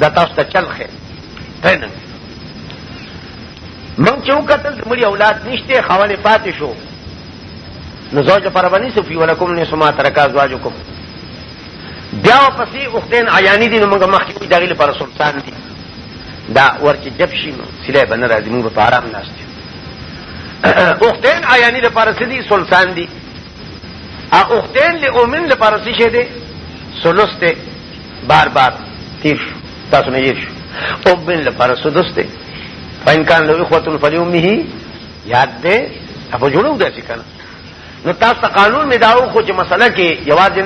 دا تاسو ته چل خیر ټریننګ مونږ چې وکتل د مړي اولاد نشته خاوند پاتې شو نو زوج پر باندې سفي ولکم نه سما ترکا زواجکم بیا پسې اختین عیانی دي نو موږ مخکې وي دغه لپاره سلطان دي دا ورچ جب شي نو سله بن راځي موږ په آرام ناشته اختین عیانی لپاره سدي سلطان دي ا اختین له اومن لپاره څه شه دي سلوسته بار بار تیر شو تاسو نه یې شو او بن لپاره سدس دی فإن كان له إخوة فلأمه یاد دی په جوړو داسې کنه نو تاسو قانون می داو خو چې مسله کې یوازې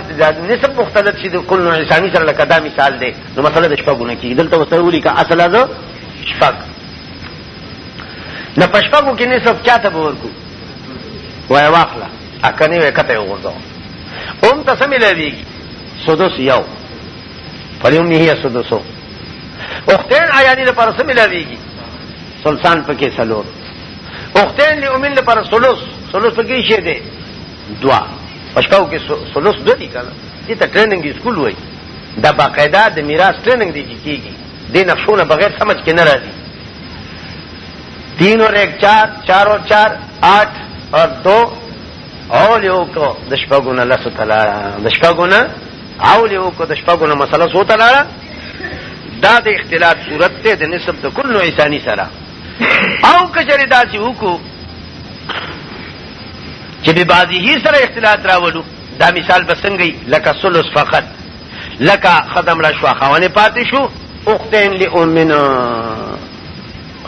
نسب مختلف شي د کل نوع انساني سره لکه دا مثال دی نو مسله د شپږونه کې دلته وسره ولي کا اصل از شپږ نه پښپګو کې نسب چاته ورکو وای واخلا اکنه وکته وګورځو اوم تاسو ملويږي سدس یو فلیوم یې سدسو اختین عیانی لپاره څه ملاویږي سلطان پکې سلور اختین لامین لپاره سلوس سلوس پکې شي دی دوا پښکاو کې سلوس دوه دي کنه دې ته ټریننګ سکول وای دا باقاعده د میراث ټریننګ دی کیږي د نقشونه بغیر سمجھ کې نه راځي تین اور ایک چار چار اور چار آٹھ اور دو اول یو کو د شپږو نه لسو ته لاړه د شپږو نه اول یو کو د شپږو نه مسله څو ته لاړه دا د اختلاط صورت ته د نسب د کل نوع ثاني سره او کچری داسې وکړو چې به بعضی هی سره اختلاط راولو دا مثال بسنګي لکه سلس فقط لکه خدم لا شوا خوانه پاتې شو اختین لامنا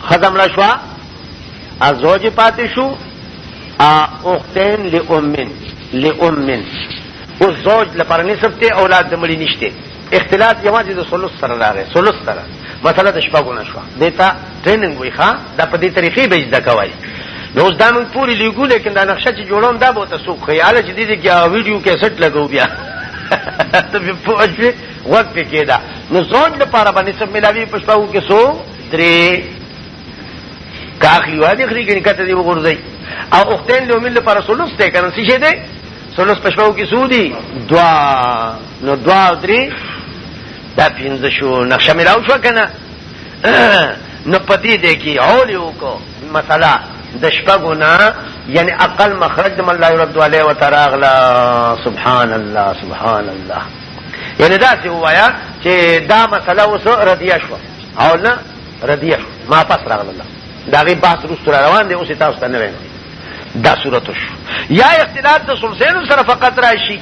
خدم لا شوا ازوج پاتې شو اختین لامن لامن او زوج لپاره نسب ته اولاد د مړي نشته اختلاط یوازې د ثلث سره راغی ثلث سره مسله د شپږو نشو دیتا ټریننګ وی ښا د په دې طریقې به زده کوي نو اوس دا موږ پوری لیګو لیکن دا نقشه چې جوړوم دا به تاسو خیال چې دې کې ویډیو کیسټ لګو بیا ته په پوښتنه وخت کې دا نو زوج لپاره باندې سم ملاوي پښتاو کې سو درې کاخلی وادي خري کې کته دی وګورځي او اختین له مل پر سلوس ته کنه څه شه دی سلوس پښو کې سودی دوا نو دوا درې دا پینځه شو نقشه ملاو شو کنه نو پتی دی کې اول یو کو مسله د شپږو نه یعنی عقل مخرج د الله رب علیه و تراغلا سبحان الله سبحان الله یعنی دا څه وایا چې دا مسله اوس ردیه شو او نه ردیه ما پس راغله دا غي بحث روس را روان دی اوس تاسو ته نه وایم دا صورت شو یا اختلاط د سلسله سره فقط راشي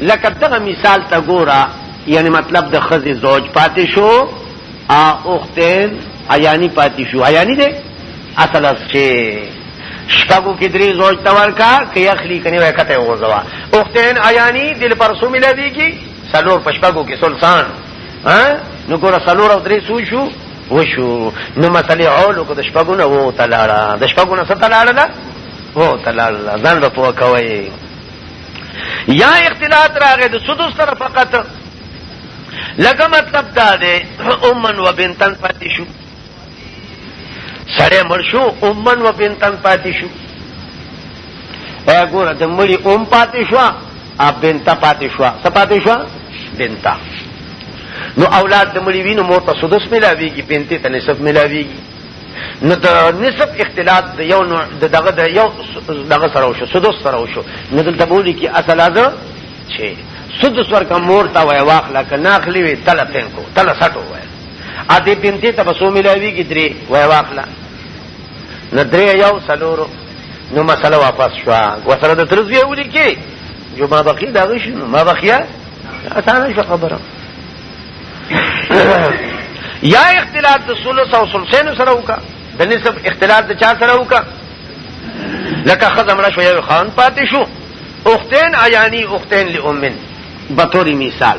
لکه دغه مثال ته ګورا یعنی مطلب د خزي زوج پاتې شو ا اختین عیانی پاتې شو عیانی دی اصل اس چې شپږو کې درې زوج ته ورکا کې اخلي کني وکته وغوځوا اختین عیانی دل پر سو ملي دي کی سلور پشپګو کې سلطان ها نو ګور سلور او درې سو شو وشو نو مسلې اولو کو د شپګونه وو تلاړه د شپګونه څه تلاړه ده وو تلاړه ځان به پوه کوي یا اختلاط راغې د سدس سره فقط لکه مطلب دا دی امن و بنتن پاتې شو سړی مړ شو امن و بنتن پاتې شو ګوره د مړي اوم پاتې شو ا بنتا پاتې شو څه پاتې شو بنتا نو اولاد د مړي وینو مور ته سدس ملاويږي بنتې ته نسب ملاويږي نو د نسب اختلاط د یو نوع د دغه د یو دغه سره وشو سدس سره وشو نو دلته بولی کې اصل از چې سدس ورکه مور ته وای واخلا کنه اخلي وي تل تنکو تل سټو وای ا دې بنتي ته بسو ملاويږي درې وای واخلا نو درې یو سلورو نو مسله واپس شو وسره د ترزوی ولي کې جو ما بقي دا غشي ما بقي اسانه شو خبره یا اختلاط د ثلث او ثلثین سره وکا د نسب اختلاط د چا سره وکا لکه خدام را شو یو خان پاتې شو اختین عیانی اختین لامن بطور مثال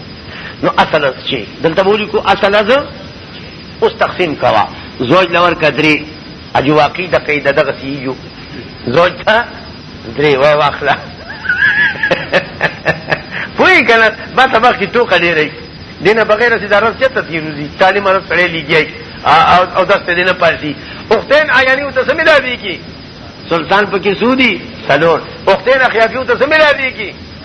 نو اصل از چی دلته بولی کو اصل از اوس تقسیم کوا زوج لور کدری اجو واقعی د قیده دغه سیجو زوج تا درې وای واخلا پوی کنه ما سبق کی ټوکه ډیرې دینه بغیر سي درس چته تیروزی تعلیم رس سره لیږي او دست دینه پارسی اختین آیانی او تسمی لابی کی سلطان پکی سودی سلور اختین اخیافی او تسمی لابی کی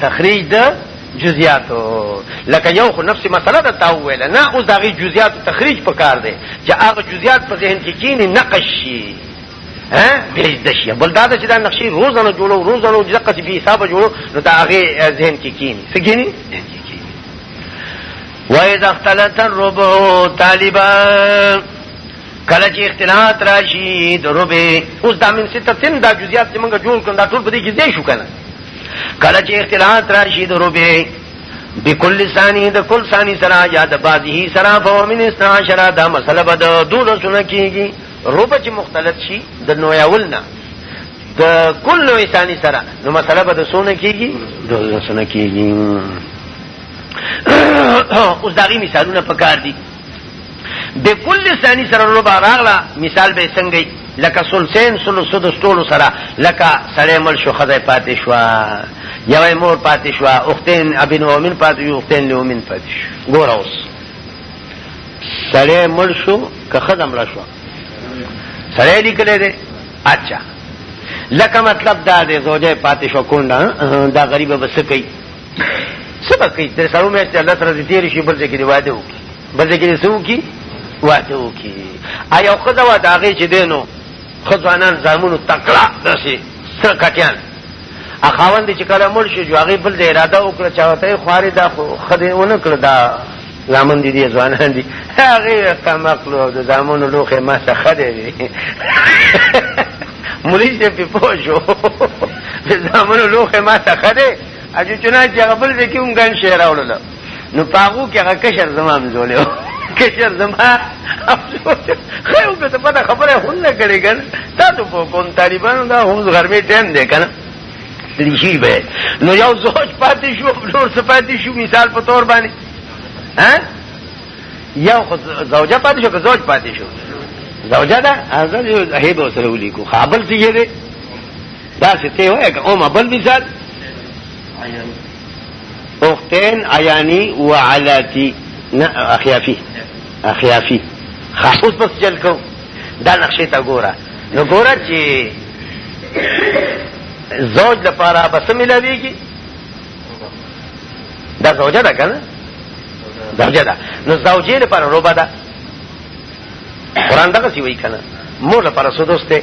تخریج د جزئیاتو لکه یو خو نفس مسله ده تا ویل نه اوس دا غي جزئیات تخریج پکار دی چې هغه جزئیات په ذهن کې کینی نقش شي ها بیج د شي بل دا چې دا نقشې روزانه جوړو روزانه د دقه به حساب جوړو نو دا هغه ذهن کې کینی سګینی وَإِذَا اخْتَلَتَ الرُّبُعُ طَالِبًا کله چې اختلاط راشي د ربع اوس دا من ستتن دا جزئیات چې موږ جوړ کړو دا ټول په دې کې ځای شو کنه کله چې اختلاط راشي د روبه بكل ثاني د کل ثاني سره یا د بعضه سره په من اسنا شرا دا مسله بد دول سن کیږي روب چې مختلط شي د نویاولنا د کل نوې ثاني سره نو مسله بد سن کیږي دول سن کیږي اوس دغه مثالونه پکار دي د کل ثانی سره ربع راغله مثال به څنګه لکه سلسین سلسو د ستولو سره لکه سړی مل شو خدای پاتې شو یوې مور پاتې شو اختین ابن اومن پاتې شو اختین لومن پاتې شو ګور اوس سړی مل شو که خدام را شو سړی لیکل دی اچھا لکه مطلب دا دی زوجه پاتې شو کونډه دا غریب بس کوي څه به کوي تر سړو میاشتې الله سره دې تېرې شي بل ځای کې دې واده وکړي بل ځای کې دې څه وکړي واده وکړي یو ښځه وه د هغې چې دی نو ښه ځوانان زامونو تکړه داسې سره کټیان خاوند چې کله مړ شو جو هغې بل د اراده وکړه چې هغه ته یې خوارې دا خو ښه دی ونه کړه دا زامن دي دي ځوانان دي هغې کم عقلو او د زامنو لوښی ما څه ښه دی مریض یې پې پوه شو د زامنو لوښی ما څه ښه دی اجو چنا چې هغه بل ځکه هم ګن شعر راوړل نو پاغو کې هغه کشر زمام زولیو کشر زما خیو که ته پته خبره هم نه کړې ګن تا ته په کوم طالبانو دا هم غرمې ټایم دی کنه لشي به نو یو زوج پاتې شو نور څه پاتې شو مثال په تور باندې ها یو زوجه پاتې شو که زوج پاتې شو زوجه ده هغه هیبه سره ولیکو خابل څه یې داسې ته وایې که اومه بل مثال اختین عیانی و علاتی نه اخیافی اخیافی خاصوص بس جل کو دا نقشه تا ګوره نو ګوره چې زوج لپاره بس ملاویږي دا زوجه ده کنه زوجه ده نو زوجه لپاره روبه ده قران دغه سی وی کنه مور لپاره سودوسته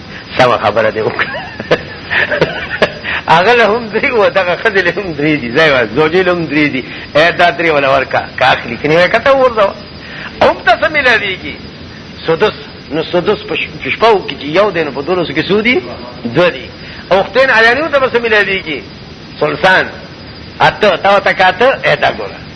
سمه خبره دی وکړه هغه له هم درې و دغه ښځې له هم درې دي ځای زوجې له هم درې دي دا درې وله ورکه که اخلي که نه کته وورځوه هم ته څه ملاوېږي سدس نو سدس په شپو کې چې یو دی نو په دولسو کې څو دي دوه دي اوختین عیانیو ته به څه ملاوېږي سلسان اته تا ورته که اته دا ګوره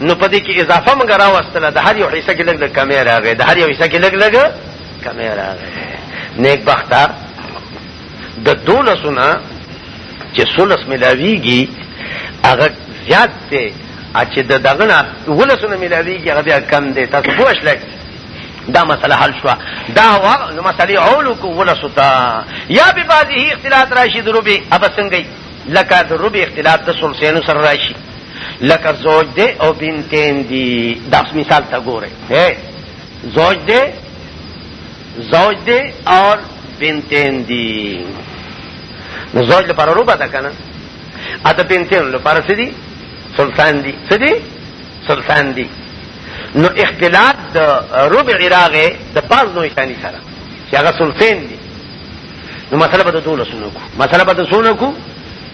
نو په دې کې اضافه موږ راوستله د هر یو حصہ کې لګ لګ کمی راغی د هر یو حصہ کې لګ لګ کمی راغی نیک بخته د دولسونه چې سولس ملاویږي هغه زیات دی چې د دغه نه ولسونه ملاویږي هغه بیا کم دی تاسو پوه شئ دا مسله حل شو دا وا مسلې اولو کو ولستا یا به بعضی اختلاط راشي دروبي اب څنګه لکه دروبي اختلاط د سلسله سره راشي لکه زوج دې او بنتین دي دا مثال ته ګوره هه زوج دې زوج دې او بنتین دي نو زوج لپاره روبه ده کنه ا د بنتین لپاره څه دي سلطان دي څه دي سلطان دي نو اختلاط د ربع راغه د بعض نوې ثاني سره چې هغه سلطان دي نو مسله به د دوله سونو کو مسله به د سونو کو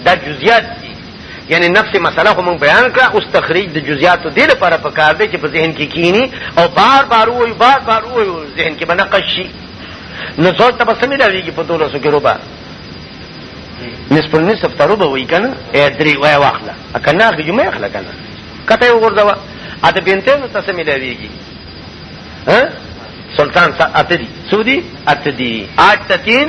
دا جزئیات یعنی نفس مسله خو مونږ بیان کړه اوس تخریج د جزئیاتو دې لپاره پکار دی چې په ذهن کې کینی او بار بار وایي بار بار وایي ذهن کې به نقش شي نو څوک ته به څه نه راویږي په دولسو کې روبه نصف النصف ته روبه وایي که نه درې وایه واخله که نه اخلي جمعه اخله که نه کته یې وغورځوه ا د بینتینو ته څه ملاویږي سلطان اته دي څو دي اته دي آج ته تین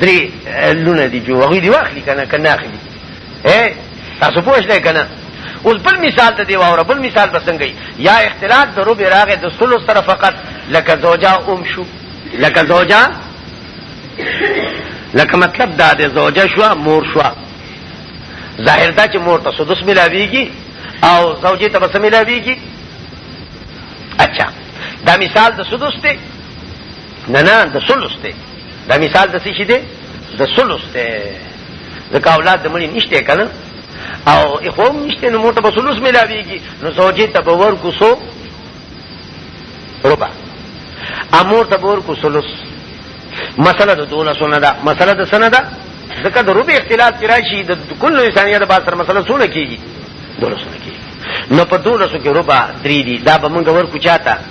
درې لونه دي جو هغوی دې واخلي که نه که نه اخلي تاسو پوه شئ که نه اوس بل مثال ته دی واوره بل مثال به څنګه یا اختلاط د ربع راغې د سلو سره فقط لکه زوجا اوم شو لکه زوجا لکه مطلب دا د زوجه شو مور شو ظاهر دا چې مور ته سدس ملاویږي او زوجې ته بس ملاویږي اچھا دا مثال د سدس دی نه نه د ثلث دی دا مثال د څه شي دی د ثلث دی ځکه اولاد د مړي نشته کنه او اخوم نشته نو موټه به ثلث ملاويږي نو زوجي ته به ور کوسو ربع امور ته به ور کو ثلث مسله د دونه سونه ده مسله د سنه ده ځکه د ربع اختلاف کې راشي د کل انسانیت د باسر مسله سونه کیږي دونه سونه کیږي نو په دونه سو کې ربع درې دي دا به موږ ور کو چاته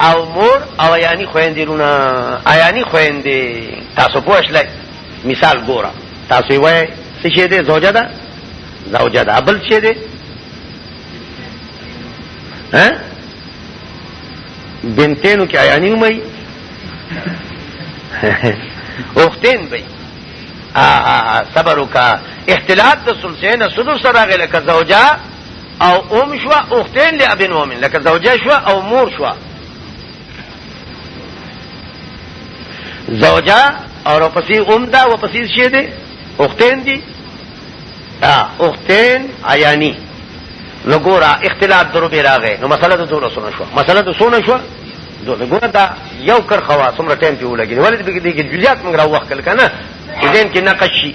او مور او یعنی خويندې رونه ایانی خويندې تاسو پوه شئ مثال ګوره تاسو وای څه شه دې زوجه ده زوجه ده بل شه دې ها بنتینو کې ایانی ومي اختین به ا صبر وکا اختلاط د سلسله سلو سره غل کزوجا او ام شوا اختین لی ابن ومن لکه زوجه شوا او مور شوا زوجه او پسی ام دا و پسی شی دی اختین دی اختین عیانی نو ګورا اختلاف درو به راغې نو مسله ته ټول سونه شو مسله ته سونه شو نو ګورا دا یو کر خوا سمره ټیم پیو لګی ولې به دې کې جزئیات موږ راو وخت کله کنه دین کې نقشي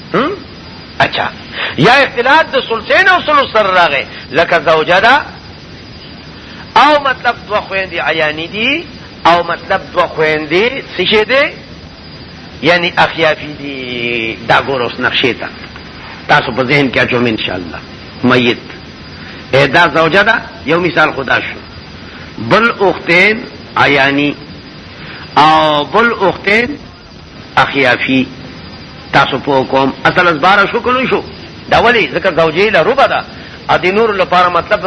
هم اچھا یا اختلاط د سلسین او سلس سره راغی لکه زوجه ده او مطلب دو خویندې عیانی دي او مطلب دو خویندې څه شي دي یعنی اخیافی دي دا ګور اوس نقشې ته تاسو په ذهن کې اچوم ان شاء الله میت اې دا زوجه ده یو مثال خدا شو بل اختین عیانی او بل اختین اخیافی تاسو په کوم اصل از بار شو کولو شو دا ولی ځکه زوجې له روبه ده ا دې نور لپاره مطلب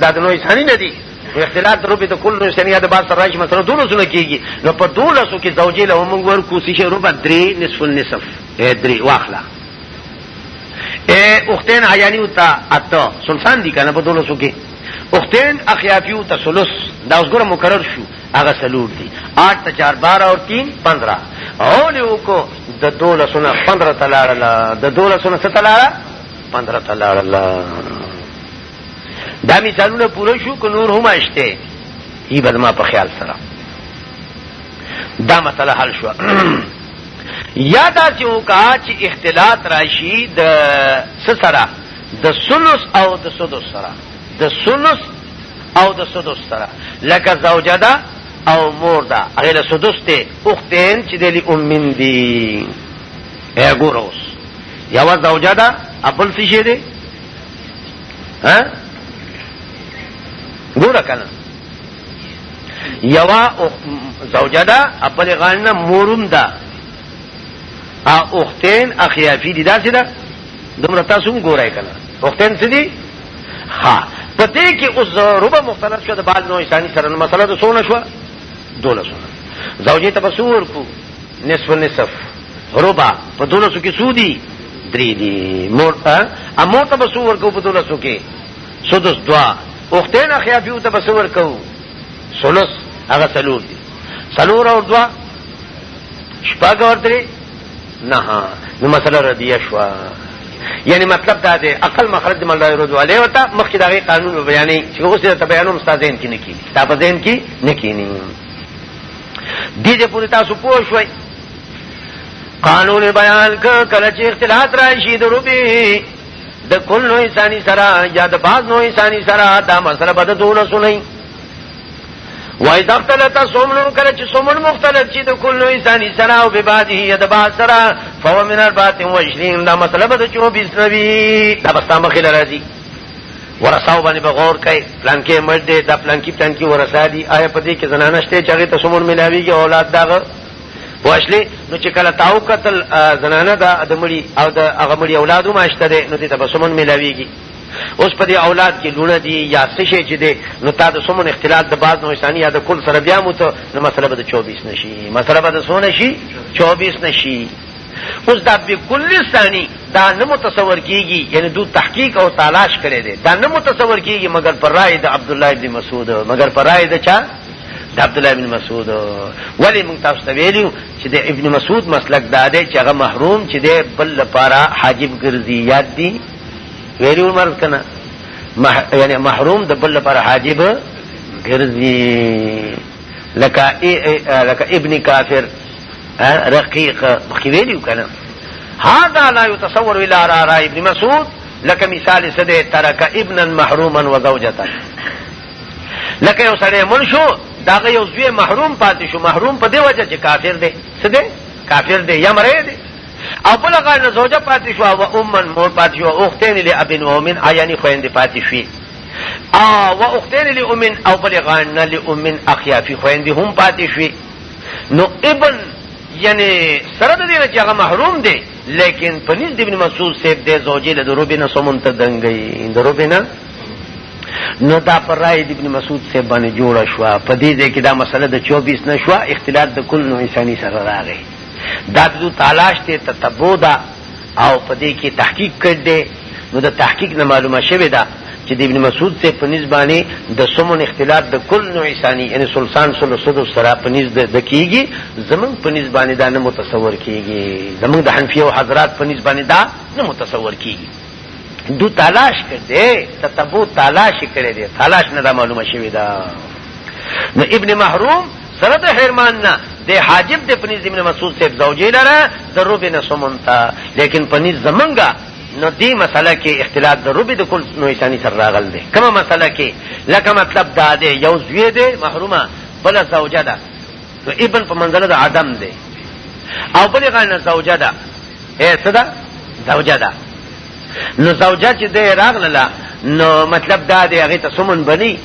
دا د نوې ثاني نه دي اختلاط روبه ته کول نو سنیا د باز راځي مثلا دونه سونه کیږي نو په دوله سو کې زوجې له موږ ور کوسی شي روبه درې نصف النصف درې واخلا اے اختین عیانی او تا اتا سلطان دی کنه په دوله سو کې اختین اخیافی او تا سلس دا اوس ګره مکرر شو هغه سلور دي آټ ته چار بارا او تین پندرا اولی وکو د دوله سنه پندرا تلاړلا د دوله سنه څه تلاړه پندرا تلاړلا دا مثالونه پوره شو که نور هم اشته ای بدما په خیال سره دا مسله حل شو یا دا چې وکا چې اختلاط راشي د سره د سلس او د سدس سره د سلس او د سدس سره لکه زوجه ده او مور ده هغه له سدس ته اختین چې د لی امین دي یا ګوروس یو زوجه ده ابل څه شي دي ها ګور کنه یوا زوجه ده ابل غانه مورم ده او اختین اخیافی دي دا څه ده دومره تاسو هم ګورای کنه اختین څه دي ها په دې کې اوس ربع مختلف شو د بعض نوع ثاني سره مسله د سونه شو دوله سونه زوجي تبصور کو نصف نصف ربع په دوله سو کې سودي درې دي مور ا مور تبصور کو په دوله سو کې سدس دوا اختین اخیافیو تبصور کو سلس هغه سلور دي سلور اور دوا شپږ اور درې نه نو مسله ردیه شو یعنی مطلب دا دی عقل مخرج د مولای رضو علیه وتا مخکې دا قانون بیانې چې اوس ته بیانوم استاد زین کې نه کینی دا په زین کې نه کینی دې دې پوری تاسو پوه شوي قانون بیان ک کله چې اختلاط راشي د روبي د کل نو انساني سره یا د باز نو انساني سره دا مسله بده دونه سنئ وای دختلت سومن کله چې سومن مختلف چې د کل انساني سره او بباده ید با سره فو من البات و 20 دا مطلب د 24 نبی دا بستا مخې لرازي ورساو باندې بغور کوي پلان کې مړ دی دا پلان کې پلان کې ورسا دي آیا په دې کې زنانه شته چې هغه ته سومن ملاويږي اولاد داغه واشلی نو چې کله تاو قتل زنانه دا د مړي او د هغه مړي اولادو ماشته ده نو دې ته بسمن ملاويږي اوس په دې اولاد کې لونه دي یا څه شي چې دی نو تا د سمون اختلاط د بعض نوشتاني یا د کل سره بیا مو ته نو مسله به د چوبیس نه شي مسله به د څو نه شي چوبیس نه شي اوس دا به کل ثاني دا نه متصور کیږي یعنی دو تحقیق او تلاش کړي دي دا نه متصور کیږي مگر پر رائے د عبد الله ابن مسعود مگر پر رائے د چا د عبد الله ابن مسعود ولی موږ تاسو ته ویلو چې د ابن مسعود مسلک دا دی چې هغه محروم چې د بل لپاره حاجب ګرځي یاد دي ویلی عمر کنه مح... یعنی محروم د بل پر حاجب ګرځي لکه ای... لکه ابن کافر رقیق مخکې ویلیو کنه هذا لا يتصور الى راى ابن مسعود لکه مثال سده ترک ابنا محروما وزوجته لکه یو سړی مړ شو داغه یو زوی محروم پاتې شو محروم په دی وجه چې کافر دی سده کافر دی یا مړی دی او بل غاړه نه زوجه پاتې شو او امن مور پاتې شو اختین له ابن و امن یعنی خويندې پاتې شوې او و اختین له امن او بل غاړه نه له امن اخیافي خويندې هم پاتې شوې نو ابن یعنی سره د دې چې هغه محروم دی لیکن پنځ د ابن مسعود سیب د زوجې له دروبې نه سمون ته دنګي دروبې نه نو دا پر رائے د ابن مسعود سے باندې جوړه شو په دې ځای کې دا مسله د 24 نشو اختلاط د کل نو انساني سره راغی دا دو تالاش ته تتبو دا او په دې کې تحقیق کړ دې نو د تحقیق نه معلومه شوه دا چې د ابن مسعود ته په نسبانه د سمون اختلاط د کل نوع ثانی یعنی سلطان صلی صدو سره په نسبت د کیږي زمون په نسبانه دا نه متصور کیږي زمون د حنفیه او حضرات په نسبانه دا نه متصور کیږي دو تلاش کړي تتبو تلاش کړي دي تلاش نه دا معلومه شوی دا نو ابن محروم سره د حرمان نه د حاجب د پنی زمین مسعود صاحب زوجی لره د روبه نه سمونتا لیکن پنی زمنګا نو دی مسله کې اختلاف د روبه د کل نو ایسانی سره راغل دی کومه مسله کې لکه مطلب دا دی یو زوی دی محرومه بل زوجه ده نو ابن په منزله د عدم دی او بل غنه زوجه ده اے صدا زوجه ده نو زوجه چې ده راغله نو مطلب دا دی هغه ته سمون بني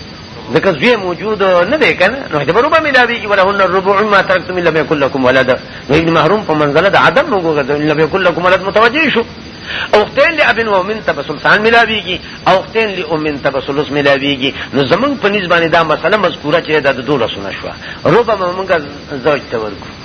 ځکه زوی موجود نه دی کنه نو د برو به ملاوي چې ولهن الربع ما ترکتم لم يكن لكم ولد نو ابن محروم په منزله د عدم نو ګوګه لم يكن لكم ولد متوجي شو اوختین لی ابن و من تبسلسان ملاویږي اوختین لی امن تبسلس ملاویږي نو زمنګ په نسبت دا مسله مذکوره چې د دوه سونه شو ربما موږ زوج تورکو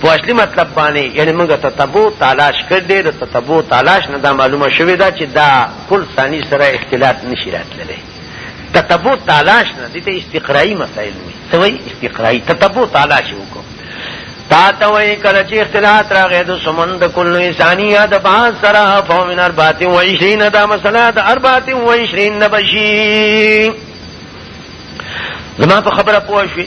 په اصلي مطلب باندې یعنی موږ تتبو تلاش کړ دې د تتبو تلاش نه دا معلومه شوې ده چې دا کل ثاني سره اختلاط نشي راتللی تتبو تلاش نه دې ته استقرایی مسائل وي سوي استقرایی تتبو تلاش وکړو تا ته وای کله چې اختلاط راغې د سمند کل انساني یا د باز سره فهم من 24 دا مسله د 24 نبشي زما په خبره پوه شئ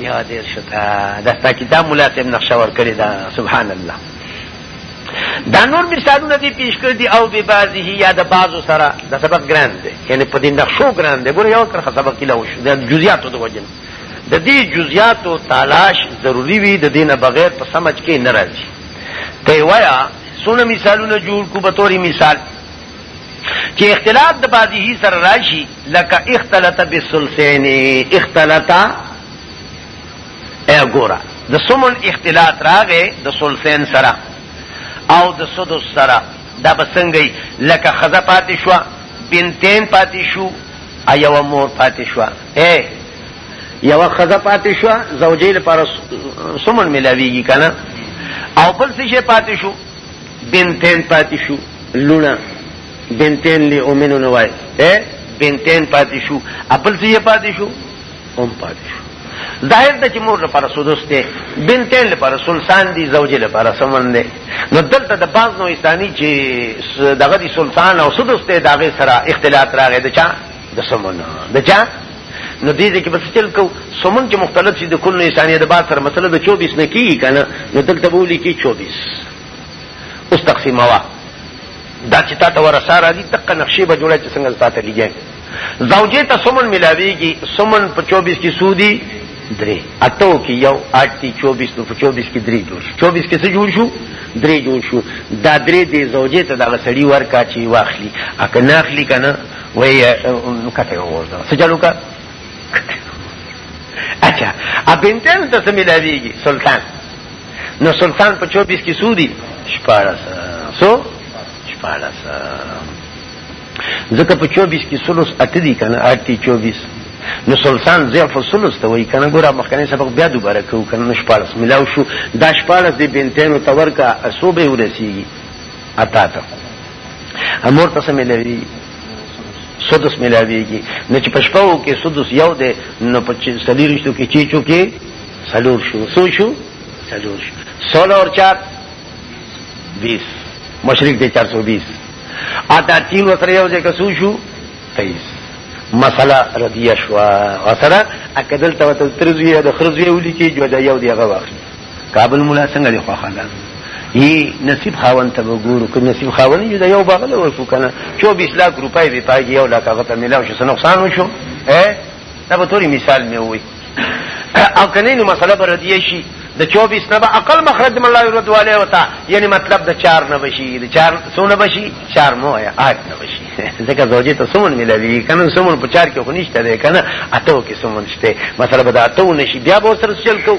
یا دیر شتا دا تا کتاب مولا صاحب نقشه ور کړی دا سبحان الله دا نور مثالونه دي پیش کړ دي او به بعضه یا د بعضو سره د سبق ګران دي یعنی په دې نقشو ګران دي ګور یو تر سبق کې لاوش د جزئیاتو د وجن د دې جزئیاتو تلاش ضروری وي د دینه بغیر په سمج کې نه راځي ته وایا سونه مثالونه جوړ کو به توري مثال چې اختلاط د بعضی سره راشي لکه اختلط بالثلثین اختلط ای ګورا د سمن اختلاط راغې د ثلثین سره او د سدس سره دا بسنګي لکه خزه پاتې شو بنتین پاتې شو ایو مور پاتې شو اے یو خزه پاتې شو زوجې لپاره سمن ملاویږي کنه او بل څه شي پاتې شو بنتین پاتې شو لونه بنتین لی اومنو نه وای اے بنتین پاتې شو خپل څه پاتې شو هم پاتې شو ظاهر د چې مور لپاره سدس دی بنتین لپاره سلطان دی زوجې لپاره سمن دی نو دلته د بعض نو اسلامي چې دغه دی سلطان او سدس دی داغه سره اختلاط راغی د چا د سمن د چا نو دې دې کې بس چل کو سمون چې مختلف شي د کل انساني د بار سره مسله د 24 نه کیږي کنه نو دلته بولی کی 24 اوس تقسیموه دا چې تا ته ورثه راځي دقه نقشې به جوړه چې څنګه تا ته لګي زوجې ته سمن ملاویږي سمن په چوبیس کې سودي درې اتو کې یو آټ تی چوبیس نو په چوبیس کې درې جوړ شو چوبیس کې څه جوړ شو درې جوړ شو دا درې دې زوجې ته دغه سړی ورکا چې واخلي اکه نه اخلي که نه وایي کته یې وورځه څه چلو که اچھا اب انتن ته ملاویږي سلطان نو سلطان په 24 کې سودی شپارس سو شپارس ځکه په 24 کې سلوس اټ دي کنه اټ 24 نو سلطان ضعف الثلث ته وای کنه ګوره مخکنی سبق بیا دوباره کو کنه نشپارس ملاو شو دا شپارس دی بنتینو تور کا اسوبه ورسیږي اتا ته امور ته سم لري سدس ملاویږي نو چې پښپاو کې سدس یو دی نو په سلیریشتو کې چی چو کې سلور شو سو شو سلور شو سولو اور چار بیس مشرق دی چار سو بیس آتا تین وسره یو ځای کسو شو تیس مسله ردیه شو وسره اکدل ته ترزوی د خرزوی ولي کې جو دا یو دی هغه واخلي کابل مولا څنګه دی خوښه ده یی نصیب خاون ته وګورو که نصیب خاون یې دا یو باغل ورکو کنه 24 لک روپۍ به پاګي یو لک هغه ته ملاو شو نقصان وشو اے دا به توري مثال مې وای او کنه نو مسله بر دی شي د 24 نه به عقل مخرج من الله يرد والے وتا یعنی مطلب د 4 نه بشي د 4 سونه بشي 4 مو یا 8 نه بشي ځکه زوجي ته سمون ملوي کنه سمون په 4 کې خو نشته ده کنه اته کې سمون شته مسله به د اته نشي بیا به سره چل کو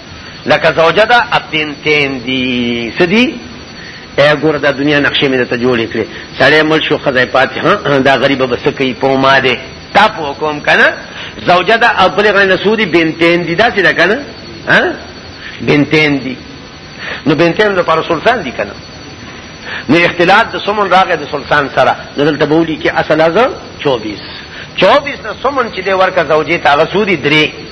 لکه زوجه ده اپین تین دی سدی اے ګور دا دنیا نقشې مې ته جوړې کړې سړې مل شو خدای پاتې ها دا غریب بس کوي په ما دې تا په کوم کنه زوجه ده ابل غن نسودی بنتین دی دا څه ده کنه ها بنتین دی نو بنتین د پر سلطان دی کنه نو اختلاط د سمن راغې د سلطان سره دلته بولی کې اصل از 24 24 د سمن چې د ورکه زوجې تا غسودی درې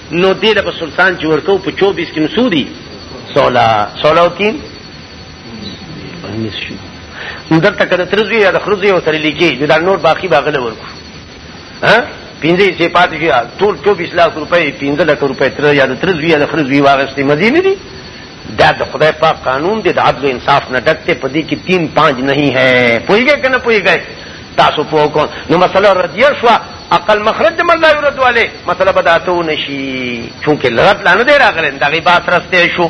نو دې له سلطان چې ورکو په 24 کې مسودي سولا سولا کې نشو دلته کده ترزوی یا د خرزوی او تر لیکي دا نور باقی باغله ورکو ها پینځه چې پاتې شي ټول 24 لک روپۍ 15 لک روپۍ تر یا د ترزوی یا د خرزوی واغستې مدینه دي دا د خدای پاک قانون دی د عدل انصاف نه ډکته پدې کې 3 5 نه هي پويږي کنه پويږي تاسو پوه کو نو مسله ردیه شو عقل مخرج د من لا يرد والے مسله بداته نشي چونکه لغت لانه دی راغلی دا غي بات رسته شو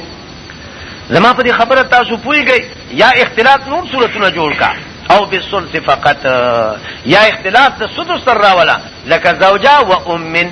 زما په دې خبره تاسو پوهیږئ یا اختلاط نور صورتونه جوړ کا او بالثلث فقط یا اختلاط د سدس سره راولا لکه زوجا و ام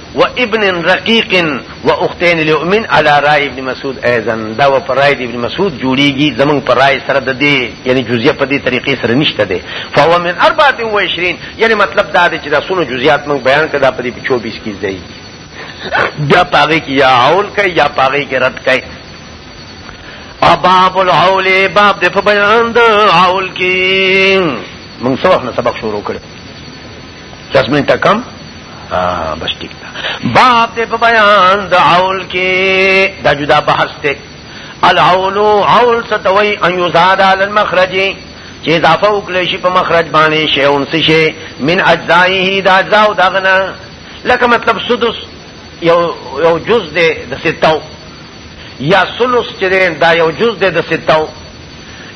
و ابن رقیق و اختین لؤمن علی رای ابن مسعود ایضا دا و پر رای ابن مسعود جوړیږي زمون پر رای سره د دې یعنی جزئیه په دې طریقې سره نشته ده فهو من 24 یعنی مطلب دا دی چې دا سونو جزئیات موږ بیان کړه په دې 24 کې ځای بیا پاغه کې یا عول کوي یا پاغه کې رد کوي اباب العول باب د په بیان د عول کې موږ څو وخت سبق شروع کړو دس منټه کم بس ټیک ده باب دې په بیان د عول کې دا جدا بحث ته العول عول ستوي ان یزاد علی المخرج چې اضافه وکړي شي په مخرج باندې شی اون څه شي من اجزائه دا اجزاء دغنا لکه مطلب سدس یو یو جز دې د ستو یا ثلث چې دا یو جز دې د ستو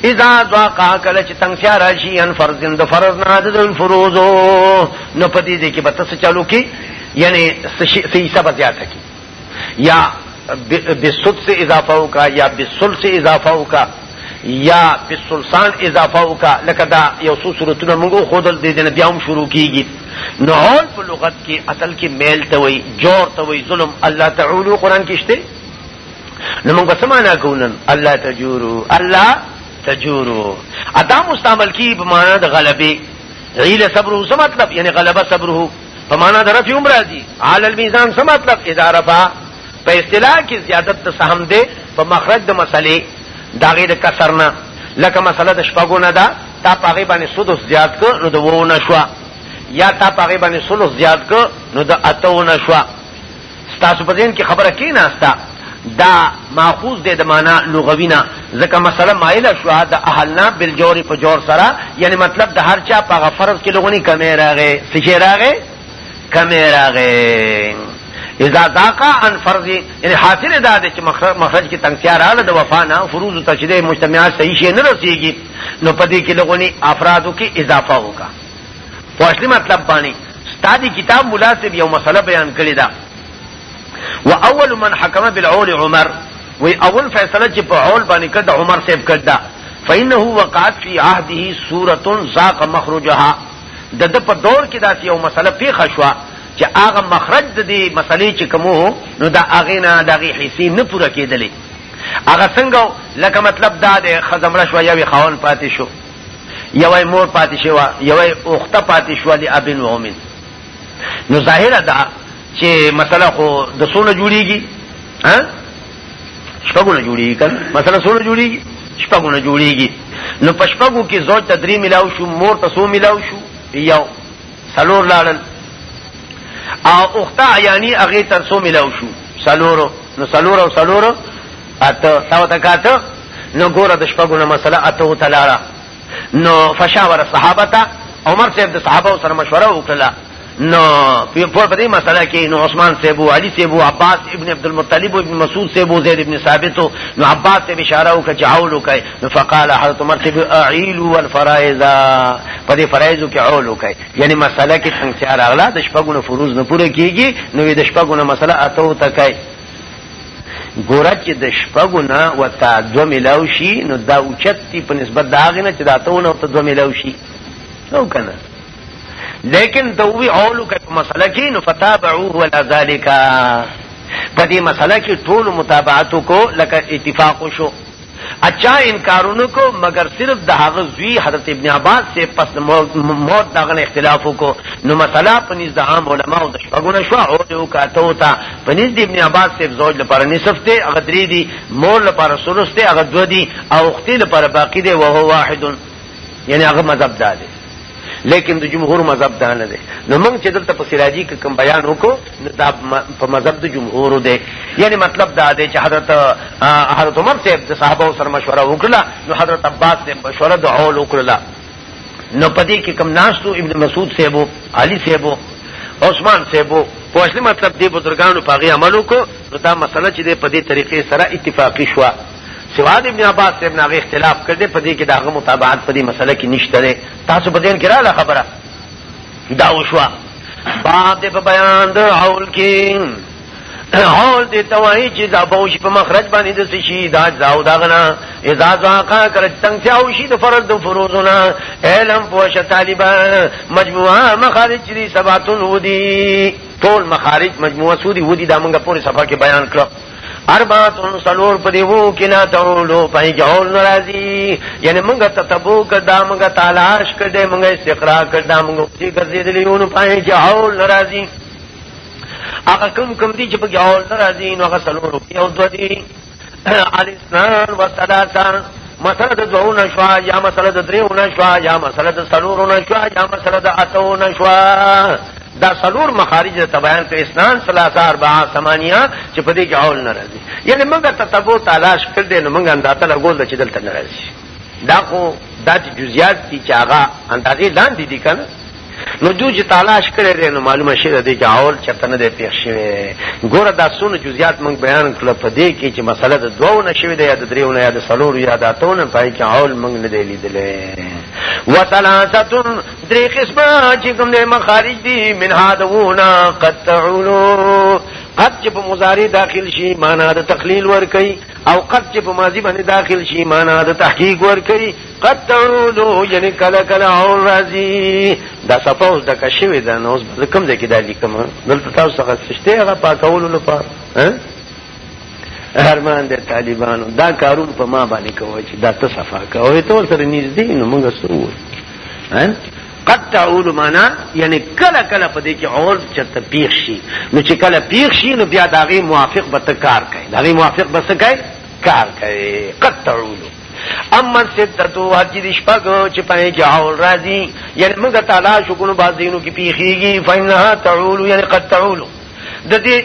اذا ذاقا کله چې تنگ سیا راشي ان فرض د فرض نه د الفروض نو پدې دې کې به تاسو چالو کې یعنی صحیح سبا زیاته کې یا بسد سے اضافہ کا یا بسل سے اضافہ کا یا بسلسان اضافہ کا لکدا یو سو صورتونه موږ خودل دې دې بیا هم شروع کیږي نو هول په لغت کې اصل کې میل ته وای جور ته وای ظلم الله تعالی قران کې شته نو موږ څه معنا کوو نن الله تجورو الله تجورو ادا مستعمل کی په معنا د غلبه غیله صبر څه مطلب یعنی غلبه صبره په معنا د رفع عمر راځي عال المیزان څه مطلب اذا رفع په اصطلاح کې زیادت د سهم ده په مخرج د مسلې داغه د کسر نه لکه مسله د شپګو نه ده تا پاغه باندې سود زیات کو نو د وو نه شو یا تا پاغه باندې سود زیات کو نو د اتو نه شو ستاسو په ذهن کې خبره کېناسته دا ماخوذ دی د معنا لغوي نه ځکه مسله مایله شوه د اهلنا بالجور په جور سره یعنی مطلب د هر چا په هغه فرض کې لغونی کمی راغی څه شی راغی کمی راغی اذا ذاقا عن فرض یعنی حاصل دا دی چې مخرج کې تنگتیا راغله د وفا نه فروض ته چې د مجتمعات صحیح شی نه رسېږي نو په دې کې لغونی افرادو کې اضافه وکړه په اصلي مطلب باندې ستا دي کتاب مولا صاحب یو مسله بیان کړې ده و اول من حکم بالعول عمر وی اول فیصله چې په عول باندې کړ د عمر صاحب کړ ده فإنه وقعت في عهده سورة ذاق مخرجها د د په دور کې داسې یو مسله پیښه شوه چې هغه مخرج د دې مسلې چې کومو نو دا هغه نه د هغې حصې نه پوره کېدلې هغه څنګه لکه مطلب دا دی ښځه مړه شوه یوې خاون پاتې شو یوه مور پاتې شوه یوه اوخته پاتې شوه د ابن و امین نو ظاهره ده چې مسله خو د څونه جوړیږي ها شپږونه جوړیږي کنه مسله څونه جوړیږي شپږونه جوړیږي نو په شپږو کې زوج ته درې ملاو شو مور ته څو ملاو شو یو څلور لاړل او اخته عیانی هغه تر څو ملاو شو څلورو نو څلور او څلورو اته تاو ته کاته نو ګوره د شپږو نه مسله اته ته لاړه نو فشاور صحابه ته عمر صاحب د صحابه سره مشوره وکړه نو په دې مسله کې نو عثمان صاحب او علي صاحب او عباس ابن عبد المطلب او ابن مسعود صاحب او زید ابن ثابت نو عباس ته اشاره وکړه چې عول وکړي نو فقال حضرت عمر صاحب اعيل والفرائض په دې فرایض کې عول وکړي یعنی مسله کې څنګه راغله د شپږونو فروض نه پوره کیږي نو د شپږونو مسله اته تکای ګوره چې د شپږو نه ورته دوه میلاو شي نو دا اوچت دي په نسبت د هغې نه چې د اتو نه ورته دوه میلاو شي او که نه لیکن ته ووي اولو که په مسله کې نو فتابعوه ولا ذالکه په دې مسله کې ټولو متابعت وکړو لکه اتفاق وشو اچا انکارونو کو مگر صرف د هغه زوی حضرت ابن عباس سے پس موت دغه اختلاف کو نو مسله پنځ د عام علما او د شپګونه شو او د وکاتو تا پنځ د ابن عباس سے زوج لپاره نصف ته هغه درې دي مور لپاره ثلث ته هغه دو دي او اختي لپاره باقی دي وهو واحد یعنی هغه مذهب ده لیکن د جمهور مذهب دا نه دی نو موږ چې دلته په سراجی کې کوم بیان وکړو نو دا په مذهب د جمهور دی یعنی مطلب دا دی چې حضرت حضرت عمر صاحب د صحابه سره مشوره وکړه نو حضرت عباس صاحب مشوره د اول وکړه نو پدې کې کوم ناشتو ابن مسعود صاحب علي صاحب عثمان صاحب په اصلي مطلب دی بزرګانو په غي عملو کو نو دا مسله چې په دې طریقې سره اتفاقی شوه سواد ابن عباس سے ابن هغه اختلاف کړ دې په دې کې دا هغه متابعت په دې مسله کې نشته ده تاسو په دې کې رااله خبره دا وشوا باب دې په بیان د حول کې حول دې توای چې دا بوش په مخرج باندې د شي دا زاو دا غنا اذا ذاقا کر تنگ ته او شي د فرض د فروزونه علم پوش طالبان مجموعه مخارج دې سباتون ودی ټول مخارج مجموعه سودی ودی دا موږ پوره صفه کې بیان کړو اربعتون سلور په دی وو کې لا تولو پای جوړ ناراضي یعنی موږ ته تبو کدا موږ تلاش کړه موږ استقرا کړه موږ چې ګرځېدلې یو نو پای جوړ ناراضي هغه کوم کوم دي چې په جوړ ناراضي نو هغه سلور یو دوه دي الاسنان وثلاثه مسله د دوو نشوا یا مسله د دریو نشوا یا مسله د سلورو نشوا یا مسله د اتو نشوا دا سلور مخارج ته بیان کړي اسنان ثلاثه اربعه ثمانيه چې په دې کې اول نه راځي یعنی موږ ته تبو تلاش کړ دې نو موږ اندازه لګول چې دلته نه راځي دا خو دا جزئیات دي چې هغه اندازې لاندې دي کنه نو جو چې تلاش کړی دی نو معلومه شي دی چې اول چرته نه دی پیښ شوی ګوره دا څونه جزئیات موږ بیان کړل په دې کې چې مسله د دوو نه شوې ده یا د دریو نه یا د څلورو یا د اتو نه پای کې اول موږ نه دی لیدلی وثلاثه درې قسمه چې کوم دې مخارج دي من هادونا قد تعولو قد چې په مضارع داخل شي معنا د تقلیل ور کوي او قد چې په ماضی باندې داخل شي معنا د تحقیق ور کوي قد تعولو یعنی کله کله او راضي دا سپوز د کشوي د نوز کوم ځای کې دا لیکم دلته تاسو څنګه سشته هغه پاکولو لپاره ها هرمان د طالبانو دا کارون په ما باندې کوي چې دا ته صفا کوي ته سره نږدې نو موږ سوو قد تعول معنا یعنی کله کله په دې کې اول چرته پیښ شي نو چې کله پیښ شي نو بیا داغه موافق به کار کوي داغه موافق به څه کوي کار کوي قد تعول اما سدتو حدیث شپږ چې پای کې اول راځي یعنی موږ تعالی شکونو بازینو کې پیخیږي فینها تعول یعنی قد تعول د دې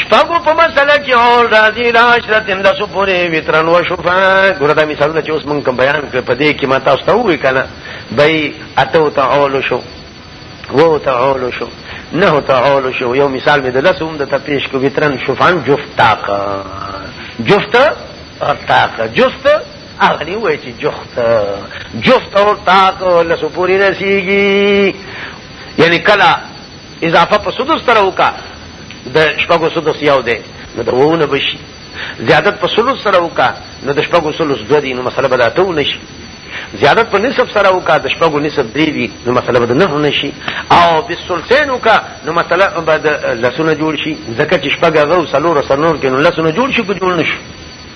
شپږو په مسله کې اور راځي لا عشرت د سو پورې وترن و شفا ګوره دا مثالونه چې اوس مونږ کوم بیان کړ په دې کې ما تاسو ته وې کنه بای اتو تعول شو وو تعول شو نه تعول شو یو مثال مې د لسوم د تپیش کو وترن شفان جفت طاق جفت طاق جفت اغلی وای چې جفت جفت او طاق لسو پورې رسیږي یعنی کلا اضافه په سدس سره وکا د شپږو سدس یو دی نو د وونه بشي زیادت په سلوس سره وکا نو د شپږو سلوس دوه دی نو مسله به د اتو نشي زیادت په نصف سره وکا د شپږو نصف درې وي نو مسله به د نهو نشي او بالثلثین وکا نو مسله به د لسونه جوړ شي ځکه چې شپږ هغه او څلور سره نور کې نو لسونه جوړ شي که جوړ نشي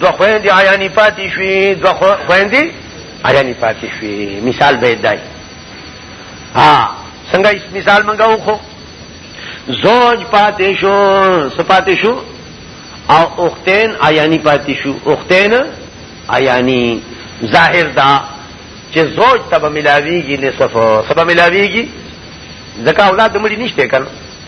دو خویندې عیانی پاتې شوې دو خویندې عیانی پاتې شوې مثال به دای ها څنګه مثال منګه وخو زوج پاتې شو سپاتې شو او اختین عیانی پاتې شو اختین عیانی ظاهر دا چې زوج تب ملاویږي نصف سبا ملاویږي ځکه اولاد مړي نشته کنه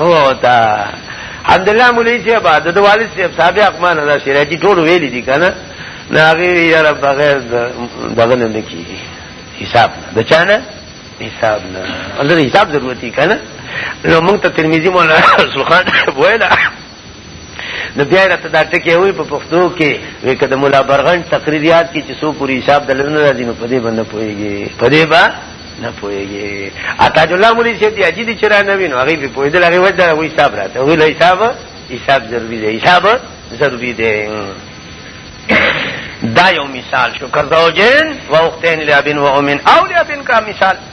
هو تا عبد الله مولوی صاحب د والد صاحب تابع اقمان دا شریعتی ټول ویلي دي کنه ناغي یا رب بغیر دغه نه کیږي حساب د چانه حساب نه الله حساب ضرورتي کنه نو موږ ته ترمذی مولا سبحان ویلا نو بیا راته دا ټکی وای په پښتو کې وې کده مولا برغن تقریر یاد کی چې سو پوری حساب د لنه راځي نو په دې باندې پويږي په دې با نه پويږي اتاج الله مولوی شه دی اجي دي چرای نه وینو هغه به پوي دلغه وځه وې حساب راته وې له حساب حساب ضروری دی حساب ضروری دی دا یو مثال شو کزوجین و اختین لابن و امین او لابن کا مثال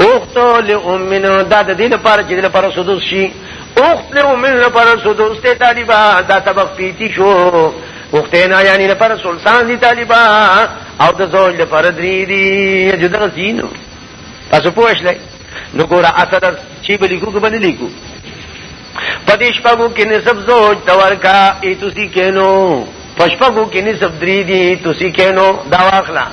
اوختو لامن دا د دې لپاره چې لپاره سدوس شي اوخت لامن لپاره سدوس ته طالبا دا طبق پیتی شو اوختینا یعنی لپاره سلطان دي طالبا او د زوج لپاره درې دي جدا زینو تاسو پوښلې نو ګوره اسد چې بلی کو باندې لیکو پدیش پاگو کې نسب زوج تور کا ای تسی کینو پشپاگو کې نسب درې دي تسی کینو دا واخلا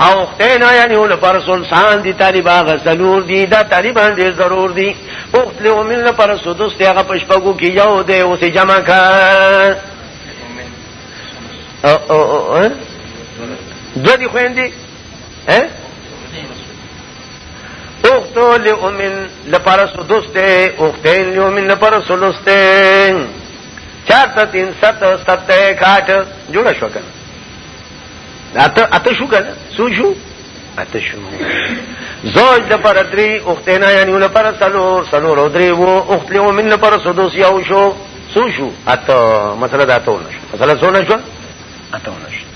او اختین یعنی اول پر سلسان دی تالی باغ سلور دی دا تالی باندې ضرور دی اخت له امین پر سدس دی هغه پشپګو کې یو دی او سي جمع کړ او او او دو دی خويندې ها اخت له امین لپاره سدس دی اختین له امین لپاره سلس دی 4 3 7 7 8 جوړ شو کنه اته اته شو کنه سو شو اته شو زوج د پر درې اختینا یعنی ول پر سلور سلور او درې وو اخت له من پر سدوس یو شو سو شو اته مسله دا ته ونه شو مسله سو نه شو اته ونه شو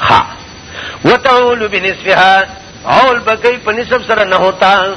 ها وتعول بنسبها اول بګي په نسب سره نه هوتا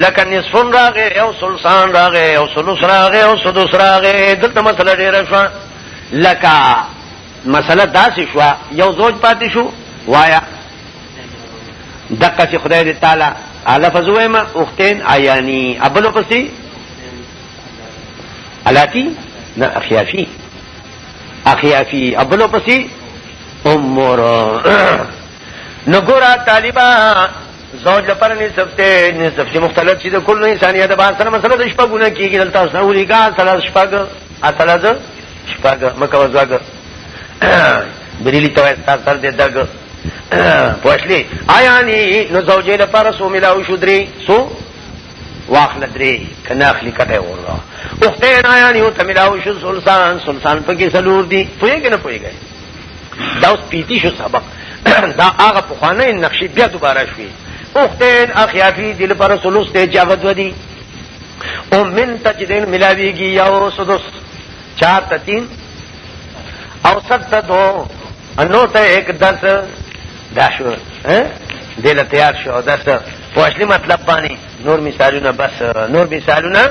لکه نصفن راغې او سلسان راغې او سلس راغې او سدس راغې دلته مسله ډیره شو لکه مسله داسې شو یو زوج پاتې شو وایا دقه چې خدای دې تعالی الفظ وایما اختین عیانی ابلو پسې الاتی نه اخیافی اخیافی ابلو پسې امور نګورا طالبان زوج لپاره نصف ته نصف چې مختلف چې د کل انسانیت به سره مسله د شپګونه کیږي دلته سره ولي کا سره شپګ اصله د شپګ مکه وزګ بریلی تو استا سر دې دګ پوښلی آیا ني نو زوج لپاره سو ملاو شو درې سو واخل درې کنا اخلي کټه ورغه اختین آیا ني او تملاو شو سلطان سلطان پکې سلور دي پوهیږي نه پوهیږي دا اوس پیتی شو سبق دا هغه پخوانۍ نقشې بیا دوباره شوې اختین اخیافي دل پر سلوس ته جاغد ودی او من تجدین ملاویږي یو سدس چار تا تین او ست تا دو انو تا ایک دس دا شو دل تیار شو دس پوښلی مطلب باندې نور مثالونه بس نور مثالونه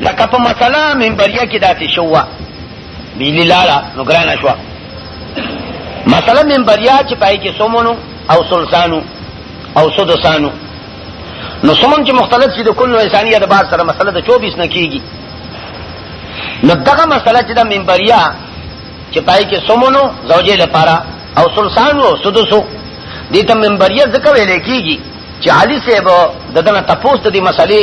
لکه په مسله منبریه کې داسې شوه بجلی لاړه نو ګرانه شوه مسله منبریه چې پای کې سومونو او سلسانو او سدسانو نو سمون چې مختلف شي د کل انساني ادبار سره مسله د 24 نه کیږي نو دغه مسله چې د منبریا چې پای کې سمونو زوجې لپاره او سلسانو او سدسو دې ته منبریا ځکه ویل کیږي چې علي صاحب د دغه تپوس د دې مسلې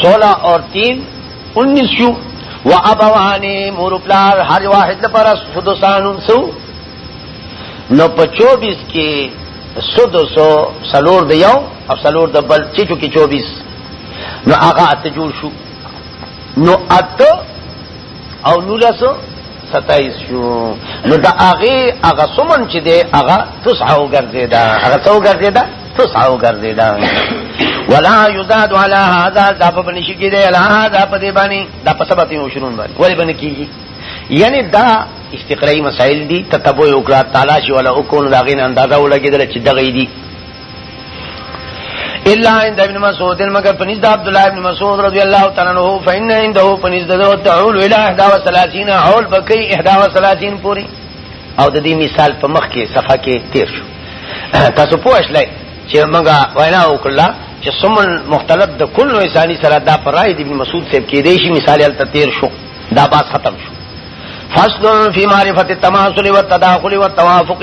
سولہ اور تین انیس یو و ابوانی مور پلار ہر واحد پر سدسان سو نو په 24 کې سود سو سلور د یو او سلور د بل چې چونکی 24 نو هغه اته جوړ شو نو اته او نولسو ستایس شو نو دا هغه هغه سمن چې دی هغه تسعه وګرځیدا هغه څو وګرځیدا تسعه وګرځیدا ولا یزاد علی هذا دا په بنشي کې دی علی هذا په دې باندې دا په سبب یې شروع باندې ولې باندې کیږي یعنی دا استقرائی مسائل دي تتبع وکړه تلاش ولا وکړه دا غین اندازه ولګیدل چې دغې دي الا عند ابن مسعود مگر پنځ د عبد الله ابن مسعود رضی الله تعالی عنہ فإن عنده پنځ د تعول الى 31 اول بقي 31 پوری او د دې مثال په مخ کې صفه کې تیر شو تاسو پوښ لای چې موږ وینا وکړه چې سمن مختلط د کل انساني سره دا پرای د ابن مسعود صاحب کې دی شي مثال ال تیر شو دا باس ختم شو فصل فی معرفت التماثل والتداخل والتوافق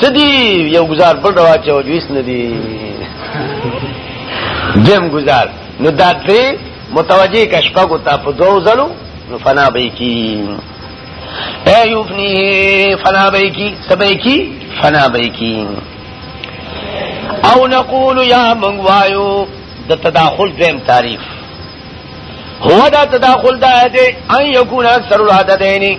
سدي یو گزار بل روا چې وجویس نه دي دیم گزار نو دا درې متوجه کشپګو ته په دوه ځلو نو فنا به کی اے یوفنی فنا به کی سبه کی فنا به کی او نقول یا من وایو د تداخل دیم تعریف هو دا تداخل دا دی ان یکون اکثر العددین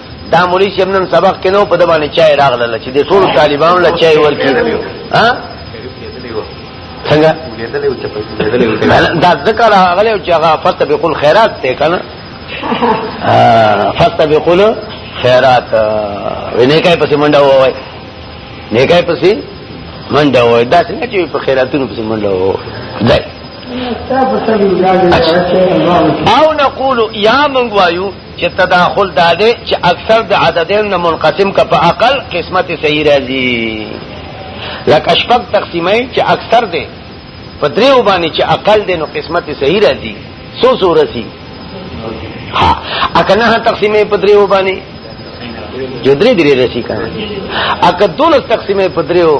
دا مولوی صاحب نن سبق کې نو په د باندې چای راغله چې د ټول طالبانو له چای ورکی ها څنګه دا ذکر راغله چې هغه فست بقول خیرات ته کنه فست بقول خیرات ونه کای پسې منډه وای نه کای پسې منډه وای دا څنګه چې په خیراتونو پسې منډه وای او نقول یا منگوایو چې تداخل دا دی چې اکثر د عددین نه منقسم که په عقل قسمت صحیح راځي لکه شپږ تقسیمه چې اکثر دی په دریو باندې چې عقل دی نو قسمت صحیح راځي څو څو رسی ها اکه نه تقسیمه په دریو باندې جو درې درې رسی کړه اکه دولس تقسیمه په دریو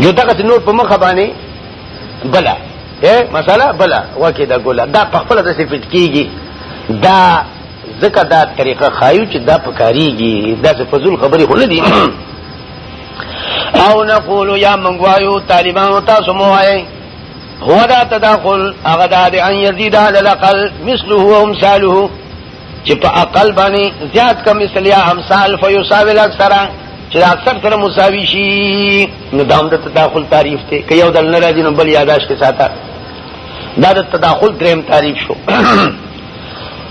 جو دغه نور په مخه باندې بلا اے مساله بلا وکي دا ګولا دا په خپل د سپټ کیږي دا ځکه دا طریقه خایو چې دا پکاريږي دا څه فزول خبري خو نه دي او نقول یا منغوایو طالبانو تاسو مو وایي هو دا تداخل هغه دا دی ان یزید علی الاقل مثله وامثاله چې په عقل باندې زیات کم مثلیا امثال فیساوی الاکثر چې اکثر سره مساوي شي نو دا هم د تداخل تعریف ته کې یو دل نه راځي نو بل یاداش کې ساته دا د تداخل دریم تعریف شو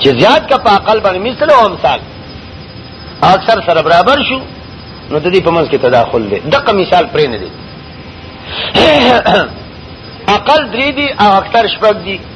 چې زیات کا په عقل باندې مثل او امثال اکثر سره برابر شو نو د دې په منځ کې تداخل دی دغه مثال پرې نه دی عقل درې دي او اکثر شپږ دي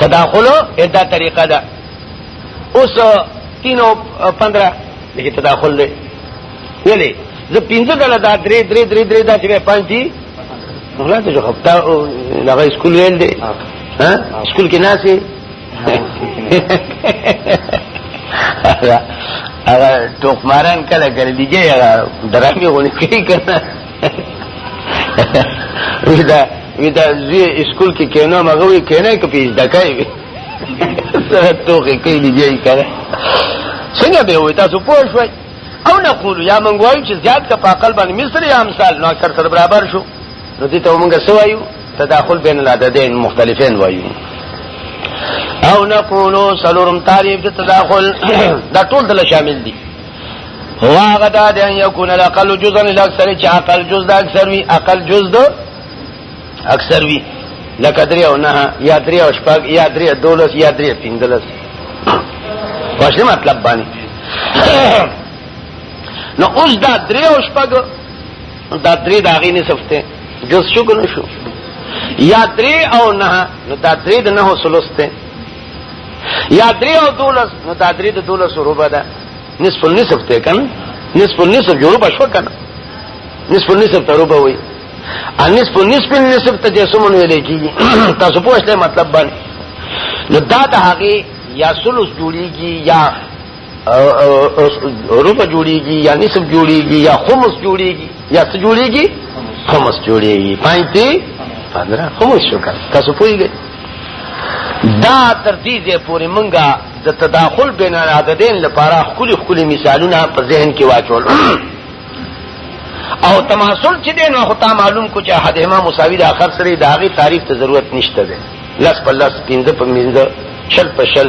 تداخل ادا طریقه ده اوس تینو 15 دغه تداخل دی ویلې زه پنځه ډله دا درې درې درې درې دا چې پنځ دي نه ته جو خپتا دا سکول ویل دی ها سکول کې ناسي هغه ټوک ماران کله کله دیږي هغه درامي غونې کوي کنه ودا ودا زی اسکول کې کینو مغوي کینې کې پیس دکای وي سره توخه کې دی جاي کړه څنګه به وي تاسو پوه شئ او نقول یا من وایو چې زیات کا پاکل باندې مصر یا امثال نو اکثر سره برابر شو نو دې ته موږ سوایو تداخل بین العددین مختلفین وایو او نقولو سلورم تعریف د تداخل دا ټول دل شامل دي هو هغه دا دی ان یکون الاقل جزءا للاکثر چې اقل جز د اکثر وی اقل جز د اکثر وی لکه درې او نه یا درې او شپږ یا درې دولس یا درې پنځلس واشه مطلب باندې نو اوس دا درې او شپږ دا درې دا غي نصف ته جز شو کنه شو یا درې او نه نو دا درې د نه ثلث ته یا درې او دولس نو دا درې د دولس روبه ده نصف النصف ته کنه نصف النصف جوړ بشو کنه نصف النصف ته روبه وي ان نصف النصف النصف ته جسم ویل کیږي تاسو پوښتنه مطلب باندې نو دا د هغه یا ثلث جوړیږي یا روپه جوړیږي یا نصف جوړیږي یا خمس جوړیږي یا څه جوړیږي خمس جوړیږي پاینتي 15 خمس شو کړ تاسو پوهیږئ دا تر دې ځې پورې مونږه د تداخل بین العددین لپاره خولي خولي مثالونه په ذهن کې واچول او تماسل چې دین نو خطا معلوم کو چې حد امام مساوی د اخر سره د هغه تعریف ته ضرورت نشته ده لس په لس پنځه په پنځه شل په شل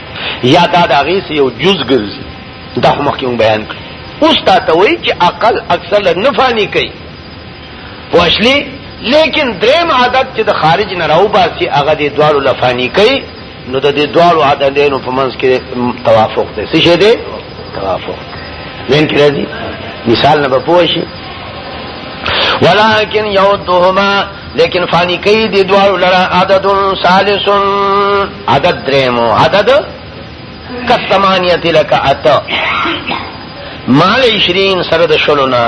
یا دا د هغې څه یو جز ګرځي دا خو مخکې مونږ بیان کړو اوس تا ته وایي چې عقل اکثر له نه فاني کوي پوه شلې لیکن دریم عادت چې د خارج نه راوباسي هغه دې دواړو له فاني کوي نو د دې دواړو عادتینو په منځ کې توافق دی څه شی دی توافق وین کې راځي مثال نه به پوه شي ولكن يودهما لیکن فانی کوي د دوار لرا عدد ثالث عدد درمو عدد کثمانیت لک اتا مال 20 سره د شلونا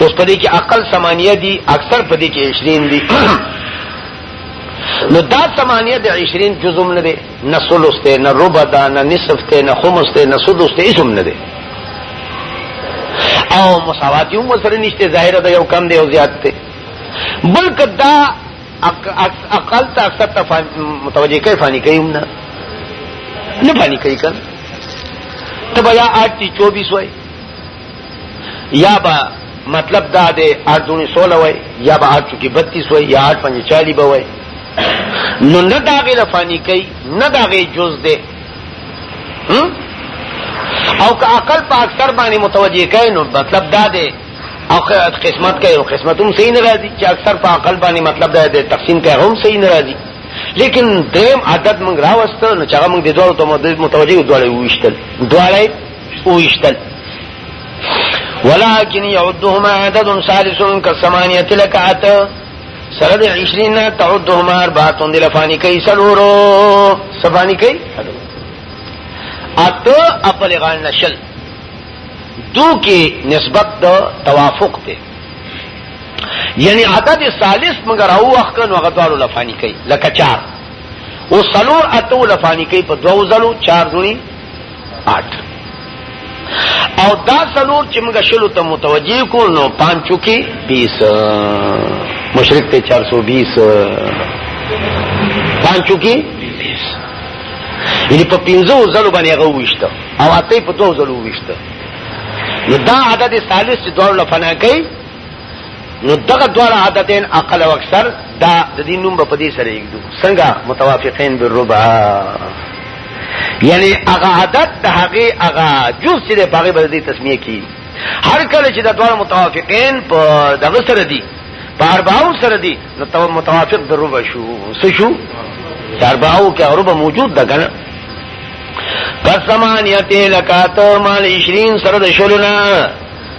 اوس په دې کې عقل ثمانیه دي اکثر په دې کې 20 دي نو دا ثمانیه د 20 جزم نه دي نه ثلث ته نه ربع ده نه نصف ته نه خمس ته نه سدس ته هیڅ هم نه دی او مساوات یې هم ورسره نشته ظاهره ده یو کم دی او زیات دی بلکې دا اقل ته اکثر ته متوجه کوي فانی کوي هم نه نه فانی کوي کنه ته به یا آټ تی چوبیس وای یا به مطلب دا دی آټ دونی سوله وای یا به آټ چوکی بتیس وای یا آټ پنجه چالی به وای نو نه داغه د فانی کوي نه داغه جز ده او که عقل په اکثر باندې متوجه کوي نو مطلب دا ده او قسمت کوي او قسمت هم صحیح نه راځي چې اکثر په عقل باندې مطلب دا ده تقسیم کوي هم صحیح نه راځي لیکن دریم عدد موږ راوسته نو چې هغه موږ د دوه ته متوجه دوه ویشتل دوه ویشتل ولكن يعدهما عدد ثالث كالثمانية لكعة سره د 20 نه تعدهم اربعتون دل فانی کوي سلورو سفانی کوي اته خپل غان نشل دو کې نسبت د توافق ته یعنی عدد ثالث مگر او وخت نو غدوالو لفانی کوي لکه چار او سلور اته لفانی کوي په دوو زلو چار زونی 8 او دا سلور چې موږ شلو ته متوجه کو نو پانچو کې 20 مشرق ته 420 پانچو کې 20 یعنی په پنځو ځلو باندې هغه وښته او اته په دوه ځلو وښته نو دا عدد ثالث چې دوه لفنا کوي نو دغه دواړه عددین اقل او اکثر دا د دې نوم په دې سره یګدو څنګه متوافقین بالربع یعنی هغه عدد د هغه هغه جز چې د هغه باندې تسمیه کی هر کله چې د دواړو متوافقین په دغه سره دي په اربعو سره دي نو تو متوافق بالربع شو څه شو اربعو کې ربع موجود ده کنه فسمانیته لکاتو مال 20 سره د شلونه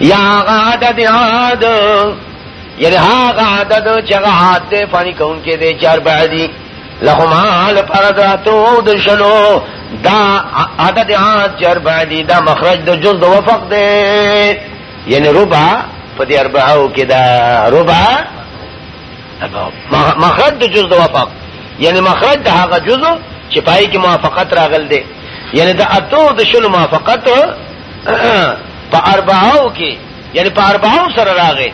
یا هغه عدد عاد یعنی هغه عدد چې هغه عاد دی فانی کون کې دی چار بعدی لهما لپرداتو د شلو دا عدد عاد چار بعدی دا مخرج د جز د وفق دی یعنی ربع په دې اربعو کې دا ربع مخرج د جز د وفق یعنی مخرج د هغه جزو چې پای کې موافقت راغل دی یعنی د اتو د شلو موافقت په اربعو کې یعنی په اربعو سره راغې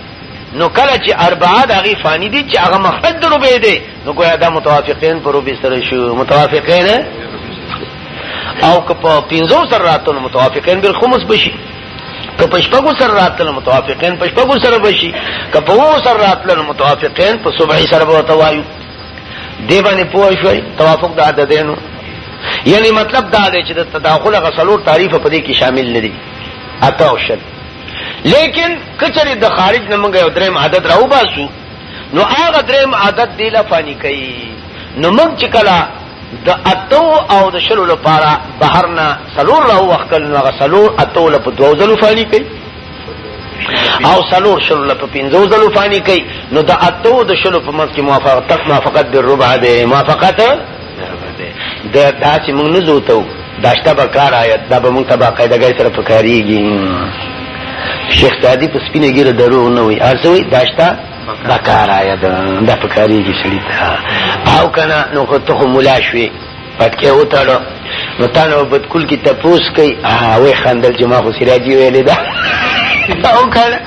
نو کله چې اربعه د هغه فانی دي چې هغه مخرج د ربع دی نو ګویا دا متوافقین پر ربع سره شو متوافقین او که په پنځو سره راتل متوافقین بل خمس بشي که په شپږو سره راتل متوافقین په شپږو سره بشي که په وو سره راتل متوافقین په صبح سره به توایو دی باندې پوه شوي توافق د عددینو یعنی مطلب دا دی چې د تداخل غسلور تعریف په دې کې شامل نه دي اته او شل لیکن کچری د خارج نه موږ یو دریم عدد راو باسو نو هغه دریم عدد دی لفانی کوي نو موږ چې کله د اتو او د شلو لپاره بهر نه سلور راو وخت نو هغه سلور اتو لپاره دوه ځلو فانی کوي او سلور شلو لپا پینزو زلو فانی کئی نو دا اتو دا شلو پا منز کی موافقت تک موافقت بر ربع دے موافقت دا دا چی منگ نزو تو داشتا با کار آیت دا با منگ تبا قیدہ گئی سر پکاری گی شیخ سعدی پا سپین گیر دروغ نوی آرسوی داشتا با کار آیت دا پکاری گی سلیتا او کنا نو خود تخو ملا شوی پکې وتاړو نو تانو بد کول کی تپوس کوي ها وې خندل چې ما خو سراجي ویلې دا او کړه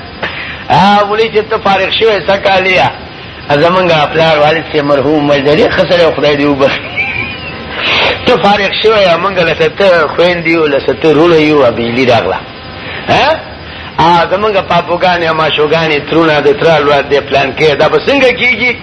ها ولې چې ته فارغ شوې سکالیا زمونږه پلار والد سي مرحوم مجدري خسر خدای دی وبخ ته فارغ شوې امنګ لته ته خويندې او لته ته رول یو ابيلي راغلا ها ا زمونږه پاپوګانې ما شوګانې ترونه د ترالو د پلان کې دا بسنګ کیږي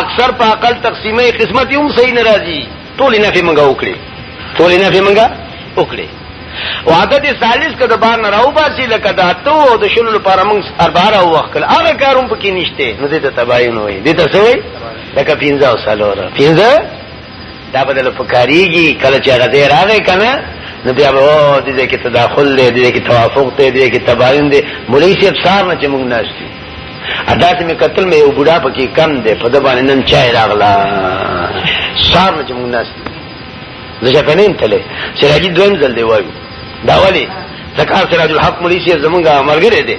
اکثر په عقل تقسیمه قسمت هم صحیح ناراضي ټول نه فهمنګ وکړي ټول نه فهمنګ وکړي او عدد ثالث کده بار نه راو باسي لکه دا ته او د شلو لپاره موږ اربعه او وکړ هغه کاروم پکې نشته نو دې ته تباین وای دې ته سوې لکه 15 سالو را 15 دا به دل پکاريږي کله چې هغه دی راغی کنه نو بیا به او دې کې تداخل دی دې کې توافق دی دې کې تباين دی مولوي صاحب صاحب نه چې موږ ناشتي ادا چې مې قتل مې یو بوډا پکې کم دی په دبان نن چا راغلا صاحب نه چې موږ ناشتي زه په نیم تله سراجي دویم ځل دی وایو دا ولی ځکه سراج الحق مولوي صاحب زمونږه مرګره دی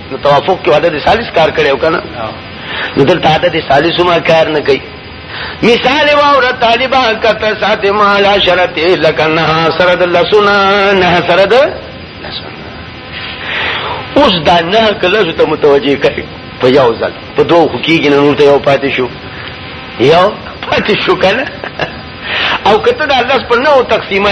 نو توافق کې عدد ثالث کار کړي او کنه نو دلته عدد ثالث ما کار نه کوي مثال واور طالبا کته سات مال شرط لکنه سرد لسنا نه سرد اوس دا نه کله ته متوجي کوي په یو ځل په دوه حقیقي نه نور ته یو پاتې شو یو پاتې شو کنه او کته د الله پر نو تقسیمه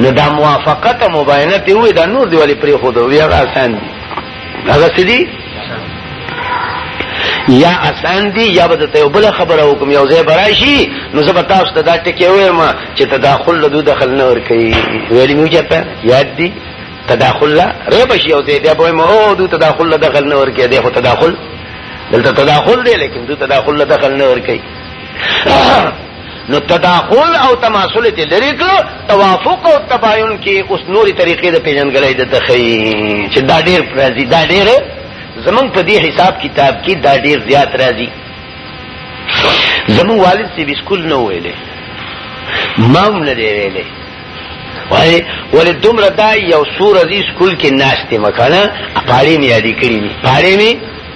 نو دا موافقت مباینه ته وې دا نور دی ولې پرې خو دوی هغه آسان دي هغه سدي یا آسان دي یا به ته بل خبره وکم یو ځای براشي نو زه به تاسو ته دا ټکی وایم چې تداخل له دوی دخل نه ور کوي ویلې مو چاته یاد دي تداخل لا ریب شي یو ځای بیا به مو او دوی تداخل له دخل نه ور کوي دغه تداخل دلته تداخل دی لیکن دوی تداخل له دخل نه ور کوي نو تداخل او تماثل ته لري کړو توافق او تباين کې اوس نوري طریقې د پیژنګلې د تخې چې دا ډېر راځي دا ډېر زمون په دې حساب کتاب کې دا ډېر زیات راځي زمون والد سي بسکول نه ویلې ما هم نه دی ویلې وای ولې دومره دا یو سور عزیز سکول کې ناشته مکانه پاړې مې یادې کړې دي پاړې مې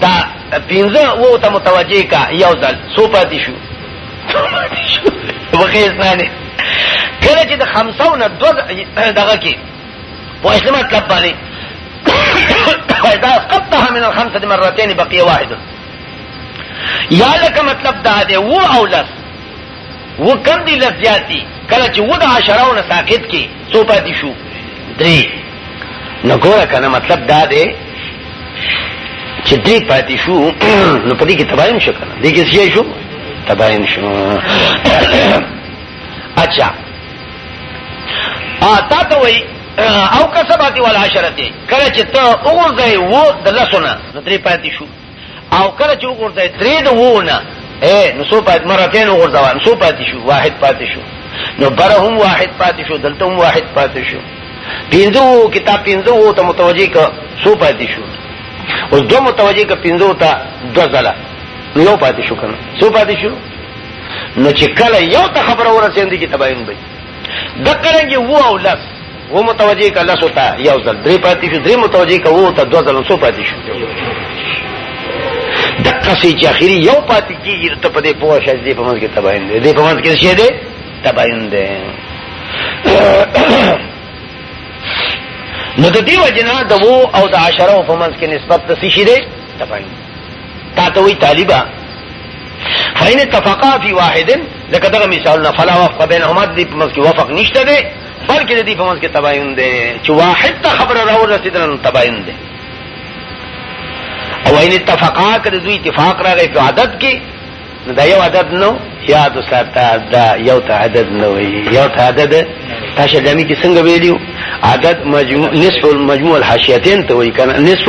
دا پینځه وو ته متوجه کا یو ځل سو پاتې شو وخیز نه نه کله چې د 50 نه دو دغه کې په اسلام کلب باندې فاذا قطها من الخمسه مرتين بقي واحد یا لکه مطلب دا دی وو او لس و کم دی لزیات دی کله چې و د عشرو نه ساقط کی څو پاتې شو درې نو ګوره کنه مطلب دا دی چې درې پاتې شو نو په دې کې تباین شو کنه دې کې څه شو تباین شو اچھا ا تا ته وای او کسباتی والعشرته کله چې ته وګورځي وو د لسونه نو درې پاتې شو او کله چې وګورته درې د وونه اے نو سو پات مرتين وګورځوان سو پات شو واحد پات شو نو برهم واحد پات شو دلته هم واحد پات شو پینځو کتاب پینځو ته متوجي ک سو پات شو اوس دو متوجي ک پینځو ته دو ځله نو پات شو کنه سو پات شو نو چې کله یو ته خبره ورسېندې کې تباین به دقرنګي وو او لس وو متوجه کا لس ہوتا یو ځل درې پاتې شو درې متوجه کا وو ته دوه ځل نو پاتې شو دقه سي چې اخیری یو پاتې کیږي ته په دې پوه شې دې په منځ کې تباین دې دې په منځ کې شه دې تباین دې نو د دې وجنه د وو او د عشره په منځ کې نسبت د سي شي دې تباین تا ته وی طالبا فین اتفقا فی واحد لکه دغه مثالونه فلا وفق بینهما دې په منځ کې وفق نشته دی بلکې دې په منځ کې تباین دی چې واحد ته خبره راو رسیدل نو تباین دی او ان اتفقا کړ دوی اتفاق راغی په عادت کې دا یو عدد نو یاد ساته دا یو ته عدد نو یو ته عدد تاسو دمی کې څنګه ویلو عدد مجموع نصف المجموع الحاشیتین ته وایي کنه نصف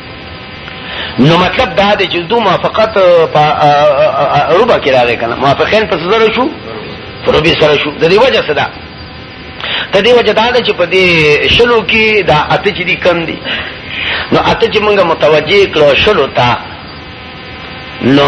نو مطلب دا دی چې دو موافقت په روبا کې راغی کنه موافقین په سره شو په روبي سره شو د دې وجه څه ده د دې وجه دا ده چې په دې شلو کې دا اته چې دي کم دي نو اته چې موږ متوجه کړو شلو ته نو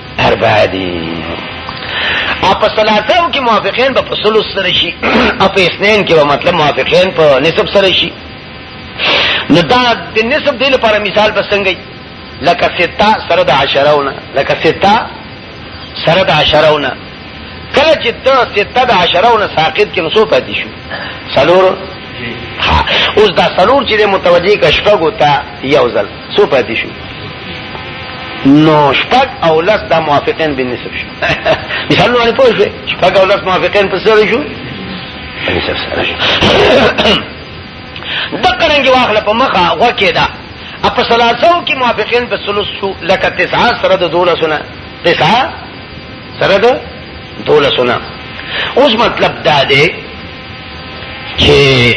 بربادي اپ صلاتو کې موافقین په پسلو سره شي اپ اسنین کې مطلب موافقین په نسب سره شي نو دا د نسب دی لپاره مثال بسنګي لکه ستا سره د عشرونه لکه ستا سره د عشرونه کله چې ته ستا د عشرونه ساقط کې نسو پاتې شو سلور ها اوس دا سلور چې متوجي کشپګو تا یو ځل څو پاتې شو نو شپږ او لس دا موافقین به نسب شو مثال نو نه پوه شو شپږ او لس موافقین په سره شو نسب سره شو د قرنګ واخله په مخه وکې دا په سلاسو کې موافقین په سلوس شو لکه تسعه سره د دوله سنه تسعه سره ده دولسونه اوس مطلب دا دی چې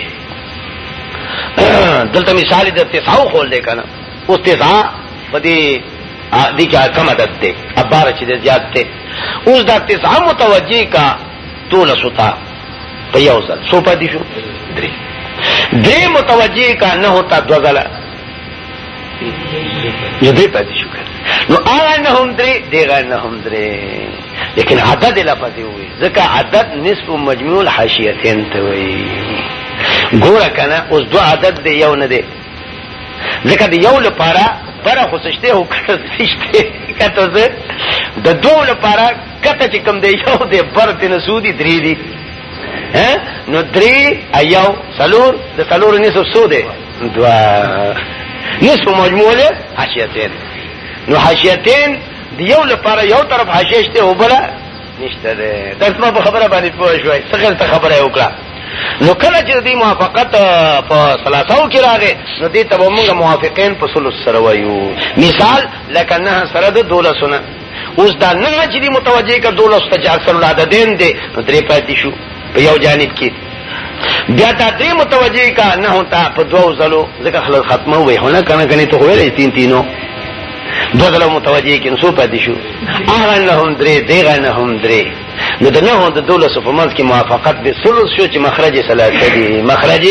دلته مثال د تسعو خول دی کنه او تسع په دې دي کې کم عدد دی ابار چې زیات دی اوس دا تسع متوجي کا طول ستا په یو ځل سو پدې شو درې درې متوجي کا نه هوتا دوزله یو دې پاتې شو نو آیا نه هم درې دغه نه هم درې لیکن عدد لفظ وي ځکه عدد نصف مجموع الحاشیتین ته وي ګوره کنه اوس دو عدد دی یو نه دی ځکه د یو لپاره بره خو سشته او کته سشته کته زه د دوه لپاره کته چې کم دی یو دی بر تن سودی درې دی نو درې ایو سلور د سلور نصف سو دی دوا نصف مجموع له حاشیتین نو حاشیتین د یو لپاره یو طرف حاشیه شته او بل نشته ده درس ما په خبره باندې پوه شوې څنګه ته خبره وکړه نو کله چې دې موافقت په ثلاثو کې راغې نو دې ته موږ موافقین په ثلث سره وایو مثال لکه نه سره د دولسونه اوس دا نه چې دې متوجه کړه دولس ته چې اکثر العددین دې نو درې پاتې شو په یو جانب کې بیا تا دې متوجي کا نه هوتا په دوو زلو ځکه خلک ختمه وي هونه کنه کني ته ویلې تین تینو دو زلو متوجي کین سو پاتې شو اغه نه هم درې دیغه نه هم درې نو د نه هم د دولس په منځ کې موافقت به ثلث شو چې مخرج ثلاثه دي مخرج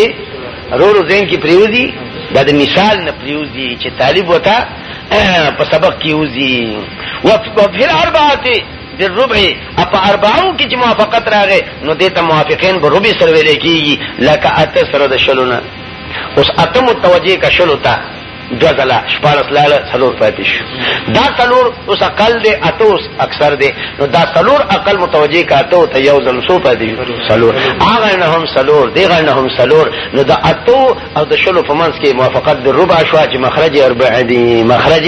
رورو زین کې پریوزي دا د مثال نه پریوزي چې طالب وتا په سبق کې وزي وفي الاربعه د ربع اپ اربعو کې چې موافقت راغې نو د ته موافقین به ربع سره ویل کیږي لکه اته سره د شلونه اوس اته متوجه کا شلو تا دو زلا شپارس لاله سلور پاتې شو دا سلور اوس اقل دی اته اوس اکثر دی نو دا سلور اقل متوجه کا اته ته یو زل سو پاتې سلور هغه نه هم سلور دی غل نه هم سلور نو دا اته او د شلو په منځ کې موافقت د ربع شو چې مخرج اربع دی مخرج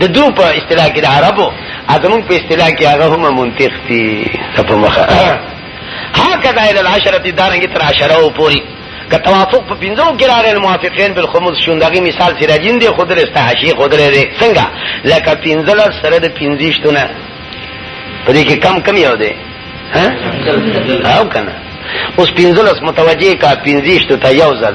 د دو په اصطلاح کې د عربو ادمون په اصطلاح کې هغه هم منطق دي په مخه هکذا الى العشره دارنګ تر عشره او پوری که توافق په پنځو کې راغلی موافقین بالخمس شون دغه مثال سره جن دي خود رسته حشی خود لري څنګه لکه پنځل سره د پنځشتونه په دې کې کم کم یو دی ها او کنه اوس پنځلس متوجه کا پنځشت ته یو ځل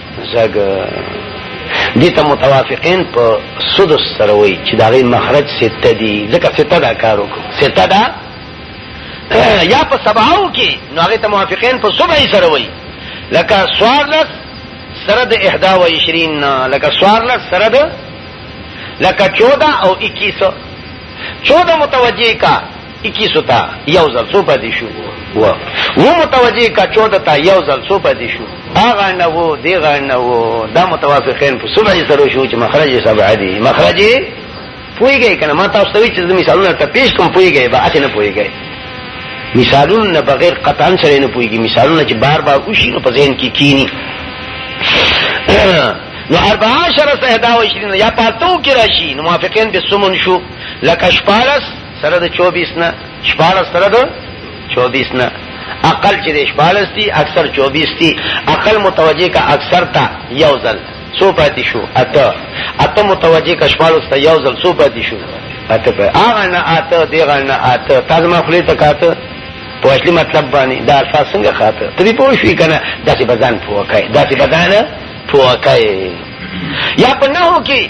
زګ دي ته متوافقین په سدس سره وای چې دا غي مخرج سته دي ځکه سته دا کار وکړو سته دا یا په سباو کې نو هغه ته موافقین په صبح سره وای لکه سوارلس سره د 21 لکه سوارلس سره د لکه 14 او 21 14 متوجه کا 21 تا یو ځل څو پاتې شو و و متوجه کا 14 تا یو ځل څو پاتې شو هغه نه وو دی غا نه وو دا متوافقین په سبع سره شو چې مخرج سبع دی مخرج پویږي کنه ما تاسو ته چې مثالونه ته پیش کوم پویږي با اته نه پویږي مثالونه بغیر قطعا سره نه پویږي مثالونه چې بار بار وشي نو په ذهن کې کینی نو اربعه شرط احدا و عشرین یا پاتو کی راشی نو موافقین بسمن شو لکه شپارس سره د 24 نه 14 سره د 24 نه عقل چې د 14 دي اکثر 24 دي عقل متوجه کا اکثر تا یو ځل سو پاتې شو اته اته متوجه کا 14 تا یو ځل سو پاتې شو اته په هغه نه اته دیغه نه اته تاسو ما خلی ته کاته په اصلي مطلب باندې دا الفاظ څنګه خاطر تری پوه شوې کنه داسې بدن پوکای داسې بدن پوکای یا په نهو کې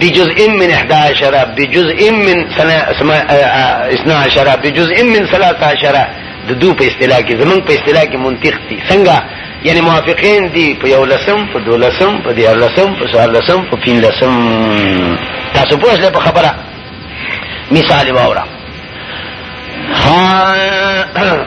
بجزء من 11 بجزء من 12 بجزء من 13 د دو په اصطلاح کې زمنګ په اصطلاح کې منطق دي څنګه یعنی موافقین دي په یو لسم په دو لسم په دیار لسم په سوار لسم په پین لسم تاسو پوه شئ په خبره مثال واورم ها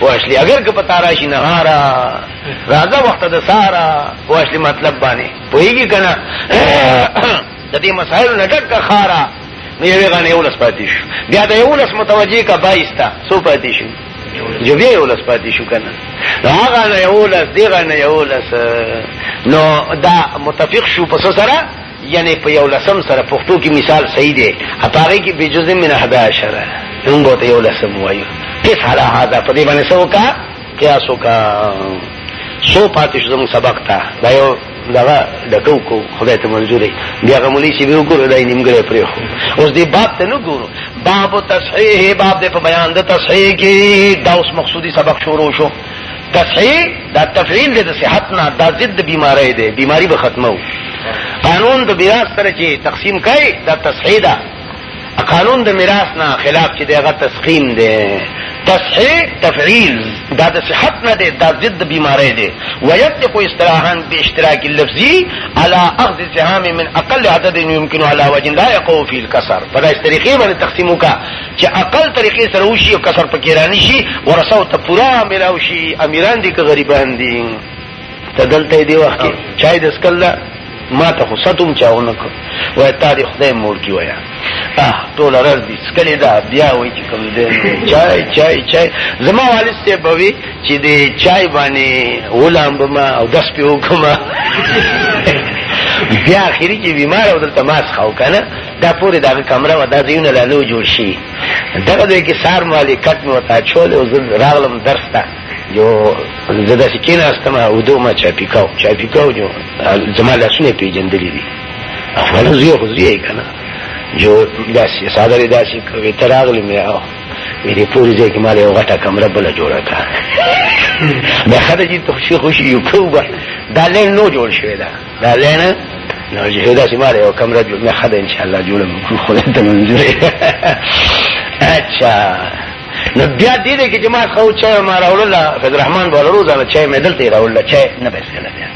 واشلی اگر که پتا راشي نهارا راځه وخت د سارا واشلی مطلب باندې پوهیږي کنه د دې مسائل نه ډک خارا نو یو غنه یو لس پاتې شو بیا د یو لس متوجه کا بایستا سو پاتې شو جو بیا یو لس پاتې شو کنه نو هغه نه یو لس دی غنه یو لس نو دا متفق شو په سره یعنی په یو لسم سره پښتو کې مثال صحیح دی اپاره کې بجز من احدا عشر موږ ته یو لسم وایو کس حالا هادا په دې باندې سو کا قیاس کا سو پاتې شو زموږ سبق ته دا یو دغه ډکو کو خدای ته منظورې بیا غمولې چې به وګورو دای نیمګړې پرې خو اوس دې باب ته نو ګورو باب تصحیح باب دې په بیان د تصحیح کې دا اوس مقصودی سبق شروع شو تصحیح دا تفعیل دی د صحت نه دا ضد بیماری دی بیماری به ختمو قانون د میراث سره چې تقسیم کړي دا تصحیح ده قانون د میراث نه خلاف چې دغه تسخیم دی تصحیح تفعیل دا د صحت نه دی دا ضد بیماری دی ويطلق اصطلاحا باشتراک اللفظي على اخذ سهام من اقل عدد يمكن على وجه لا يقوم فيه الكسر فدا اس طریقې باندې تقسیمو کا چې عقل طریقې سره وشي او کسر پکې رانی شي ورسو ته پورا ملاو شي امیران دي که غریبان دي ته دلته دی وخت چای د سکل ما ته ستوم چاونه کو وای تا دې خدای مور کی وای اه ټول راز دې سکلې دا بیا وای چې کوم دې چای چای چای زما والد ته بوي چې دې چای باندې غلام بما او دس په وکما بیا اخیری چې بیمار او دلته ماس خاو کنه دا پوری دا کمره و دا دیونه لا نو جوړ شي دغه دوی کې سار مالی کټ مو تا چول او زل راغلم درس ته جو زدا سکین استم او دو ما چا پیکاو چا پیکاو جو زما لاسونه پیجندلی دي افغان زیو خو زیه کنه جو داسې ساده داسې کوي تراغلی مې او ویری پوری ځای کې مال یو غټه کمره بل جوړه کا مې خدای دې ته خوشي خوشي یو کوبه دا لین نو جوړ شوی دا دا لینه نو چې دا چې ماره یو کمره جوړ نه خدای ان شاء الله جوړم خو ته منځوري اچھا نو بیا دې دې کې چې ما خو چا ما راول الله فضل الرحمن بوله روزانه چا مې دلته راول الله چا نه بس کله بیا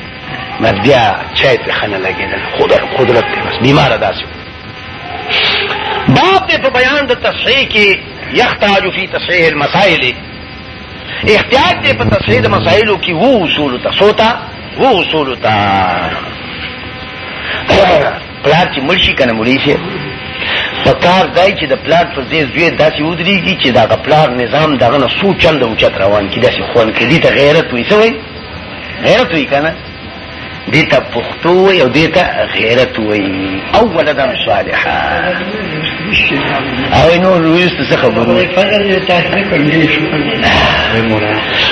ما بیا چا ته خنه لګیدل خدای قدرت دې بس بیمار داسې باب دې په بیان د تصحیح کې یحتاج فی تصحیح المسائل احتیاط دې په تصحیح د مسائلو کې وو اصول ته سوتا وو اصول ته پلار چې مرشي کنه مړي شي پکار دای چې د پلان پر ځای زوی داسې ودرېږي چې دا پلان نظام دغه نه سو چند اوچت روان کی داسې خون کړي ته غیرت وي سوې غیرت وي کنه دې ته پښتو وي او دې ته غیرت وي او ولدا صالحا او نو رویست څه خبرو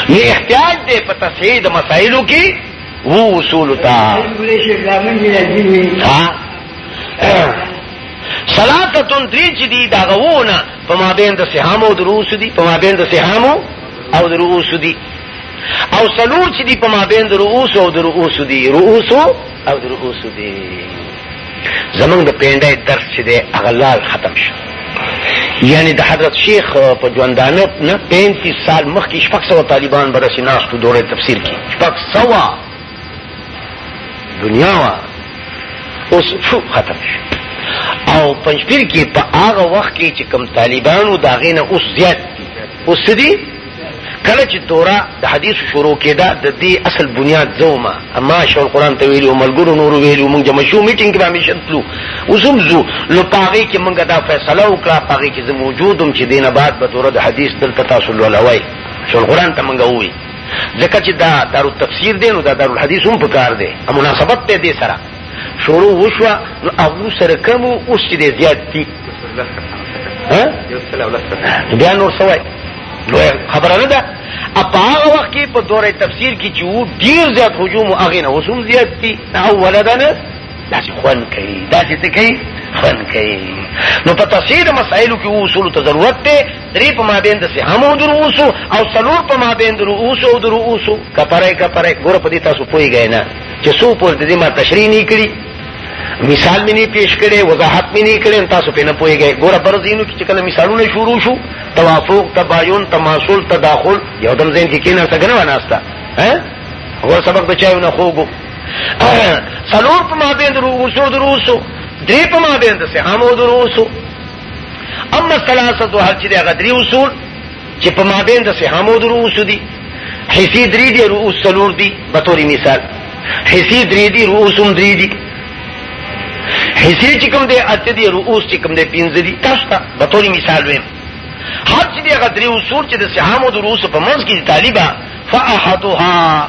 نو احتیاج دې په تصحیح د مسائلو کې وو اصول تا ها سلاتتون دری چې دی دا غوونه په مابین د سهامو دروس دي په مابین د سهامو او دروس دي او سلور چې دی په مابین د رؤوس او د رؤوس دی رؤوس او د رؤوس دی زمونږ د پینډای درس چې دی اغلال ختم شو یعنی د حضرت شیخ په ژوندانه نه 35 سال مخکې شپږ سوه طالبان به رسې ناستو دوره تفسیر کې شپږ سوه دنیا وه اوس شو ختم شو او پنځپیر کې په هغه وخت کې چې کم طالبانو د هغې نه اوس زیات دي اوس څه دي کله چې دورا د حدیث شروع کېده د دې اصل بنیاد زوما اما شول قران ته ویلو ملګرو نور ویلو موږ جمع شو میټینګ کې همیشه تلو اوسم زو نو پاغي کې موږ دا فیصله وکړه پاغي کې زه موجودم چې دینه بعد به دورا د حدیث دلته تاسو لولوي شول قران ته موږ وی ځکه چې دا دارو تفسیر دی نو دا دارو حدیث هم پکار دی مناسبت ته دې سره شروع وشوه نو هغو سره کم وو اوس چې دی زیات دي بیا نور څه وایي لوی خبره نه ده په هغه وخت کې په دوره تفسیر کې چې وو ډېر زیات هجوم او هغې نه اوس هم زیات دي اوله ده نه داسې خوند کوي داسې څه کوي خوند کوي نو په تفسیر مسایلو کې اصول ته ضرورت دی درې په مابین د سهم او دروسو او څلور په مابین د رؤوسو او دروسو کپره کپره ګوره په دې تاسو پوهېږئ نه چې څو پوز د دې ما تشریح نه کړی مثال مې نه پیش کړي وضاحت مې نه کړي تاسو په نه پويږئ ګوره برزینو کې کله مثالونه شروع شو توافق تباین تماسل تداخل یو دم زین کې کینه څنګه نه وناستا ها هو سبق بچایو نه خوګو څلور په ما بین درو وسو درو وسو درې په ما بین د سه هم درو وسو اما ثلاثه هر چې د غدری اصول چې په مابین د سهامو دروس دي حصي درې دي رؤوس څلور دي به تورې مثال حصي درې دي رؤوس هم درې دي حصي چې کوم دی اته دي رؤوس چې کوم دی پنځه دي تاسو ته به تورې مثال ویم هر چې دی هغه درې اصول چې د سهامو دروس په منځ کې طالبه فاحتها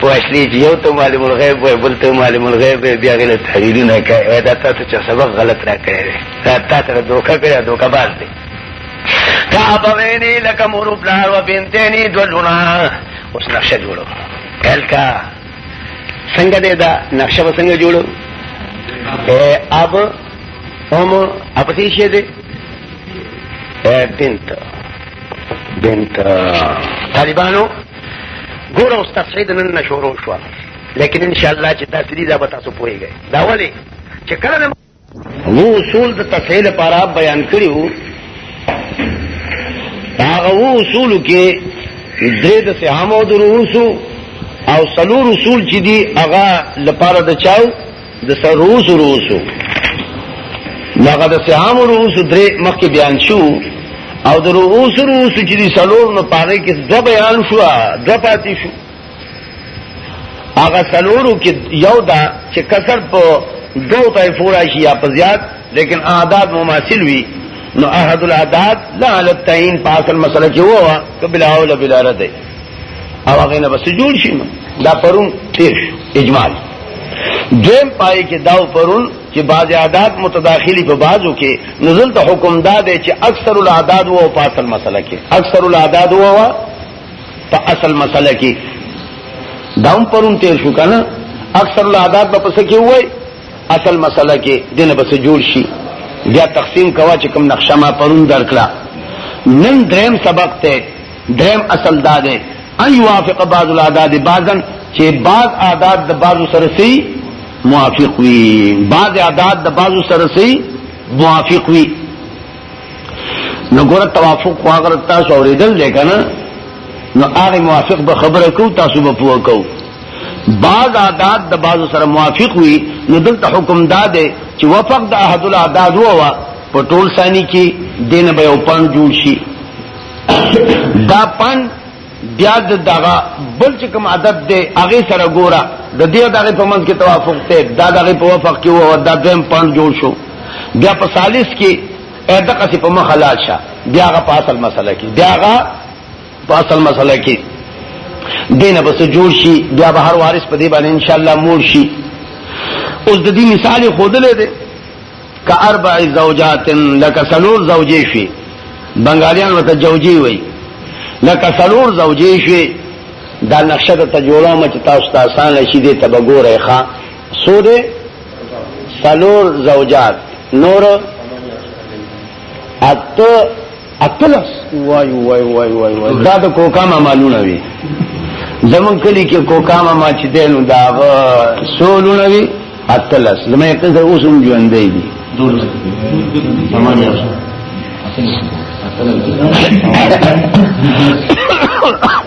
پوښتنې چې یو ته معلم الغیب وای بل ته معلم الغیب وای بیا غل تحلیلونه کوي وای دا تاسو چې سبق غلط را کړی دا تاسو ته دوکه کړی دوکه باز دی تا بوینی لکه مور پلار و بنتینی دو لونا اوس نقشه جوړو الکا څنګه دی دا نقشه به څنګه جوړو اے اب هم اپسی شه دی اے بنت بنت طالبانو ګوره اوس تصحیح د نن نه شروع شوه لیکن ان شاء الله چې تاسو دې دا به تاسو پوهیږئ دا ولې چې کله نو اصول د تصحیح لپاره بیان کړیو هغه اصول کې درې د سهامو دروسو او سلور اصول چې دي هغه لپاره د چاو د سروس روسو لغه د سهام روس درې مخکې بیان شو او د روس روس چې د سلور نو پاره کې دو بیان شو دو پاتې شو هغه سلورو کې یو دا چې کثر په دو طائفو راشي یا په زیات لیکن اعداد مماثل وي نو احد الاعداد لا علت تعین پاسل مسله کې وو کبل اول بلا رده او هغه نه بس جوړ شي دا پرون تیر شو اجمال دویم پای کې داو پرون چې بعض عادات متداخلي په بعضو کې نزل ته حکم دادې چې اکثر الاعداد وو په اصل مسله کې اکثر الاعداد وو په اصل مسله کې داوم پرون تیر شو کنه اکثر الاعداد په پس کې وای اصل مسله کې دنه بس جوړ شي بیا تقسیم کوا چې کوم نقشه ما پرون درکړه نن دریم سبق ته دریم اصل دا دی ان یوافق بعض الاعداد بعضا چې بعض اعداد د بعضو سره سي موافق وي بعض اعداد د بعضو سره سي موافق وي نو ګور توافق خو هغه تاسو اوریدل دی کنه نو هغه موافق به خبره کو تاسو به پوه کو بعض اعداد د بعضو سره موافق وي نو دلته حکم دا دی چې وفق د احد الاعداد وو په ټول ثاني کې دین به یو پن جوړ شي دا پن بیا د دغه بل چې کوم عدد دی هغه سره ګوره د دې دغه په منځ کې توافق ته دا دغه په وفق کې وو دا دویم پن جوړ شو بیا په ثالث کې اته قصې په مخ حلال شه بیا هغه په اصل مسله کې بیا هغه په اصل مسله کې دینه بس جوړ شي بیا به هر وارث په دې باندې ان شاء الله مور شي اوس د دې مثال خودلې ده که اربع زوجات لکه سلور زوجې شي بنگالیان ورته جوجي وي لکه سلور زوجې شي دا نقشه ته جوړو مچ تاسو ته آسان شي دې ته وګورئ ښا سوره سلور زوجات نور اته اتلس وای وای وای وای وای دا د کوکاما مالونه وی زمون کلی کې کوکاما ما چې دینو دا سولونه وی اتلس لمه کې زه اوس هم ژوند دی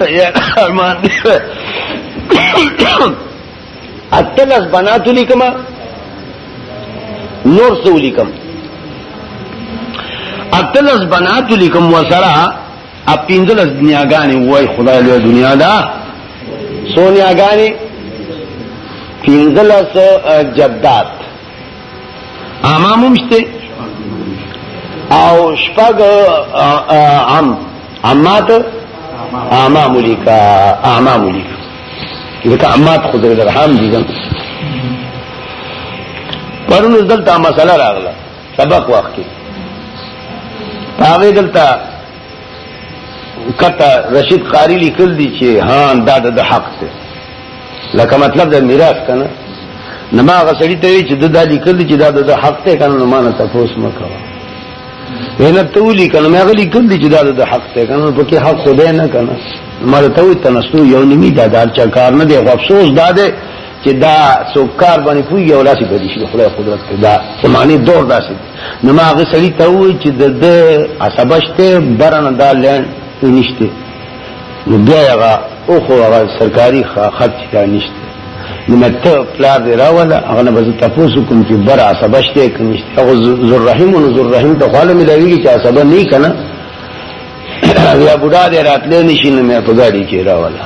یا ارمان اتلس بنات لیکم نور څه لیکم اتلس بنات لیکم وسره ا پینځلس دنیاګانې وای خدای له دنیا دا سونیاګانې پینځلس جدات امام هم شته او شپږ عام عمات امام لیکا امام لیکا لکه عمات خو در درحام دي ځم پرون دلته مسله راغله سبق وخت کې هغه دلته کته رشید قاری لیکل دي چې ها دا د حق ته لکه مطلب د میراث کنه نو ما هغه سړی ته وی چې دا لیکل دي چې دا د حق ته کنه نو ما نه تاسو مکو وینا ته ولي کنه ما هغه لیکل دي چې دا د حق ته کنه په کې حق خدای نه کنه ما ته وی تنسو یو نیمه دا دار چا کار نه دی افسوس دا دی چې دا سوکار باندې پوي او لاسي بدی شي خدای قدرت کې دا زمانه دور داسې نو ما هغه سړی ته وای چې د د عصبشته برن دا لین نشته نو بیا هغه او خو هغه سرکاري خط چې نشته نو مته پلار دی راولا هغه نه بز تاسو کوم چې بر عصبشته کې نشته هغه زر رحیم او زر رحیم ته خاله ملایوي چې عصبه نه کنه بیا بډا دې راتلې نشي نو مې په ګاډي کې راولا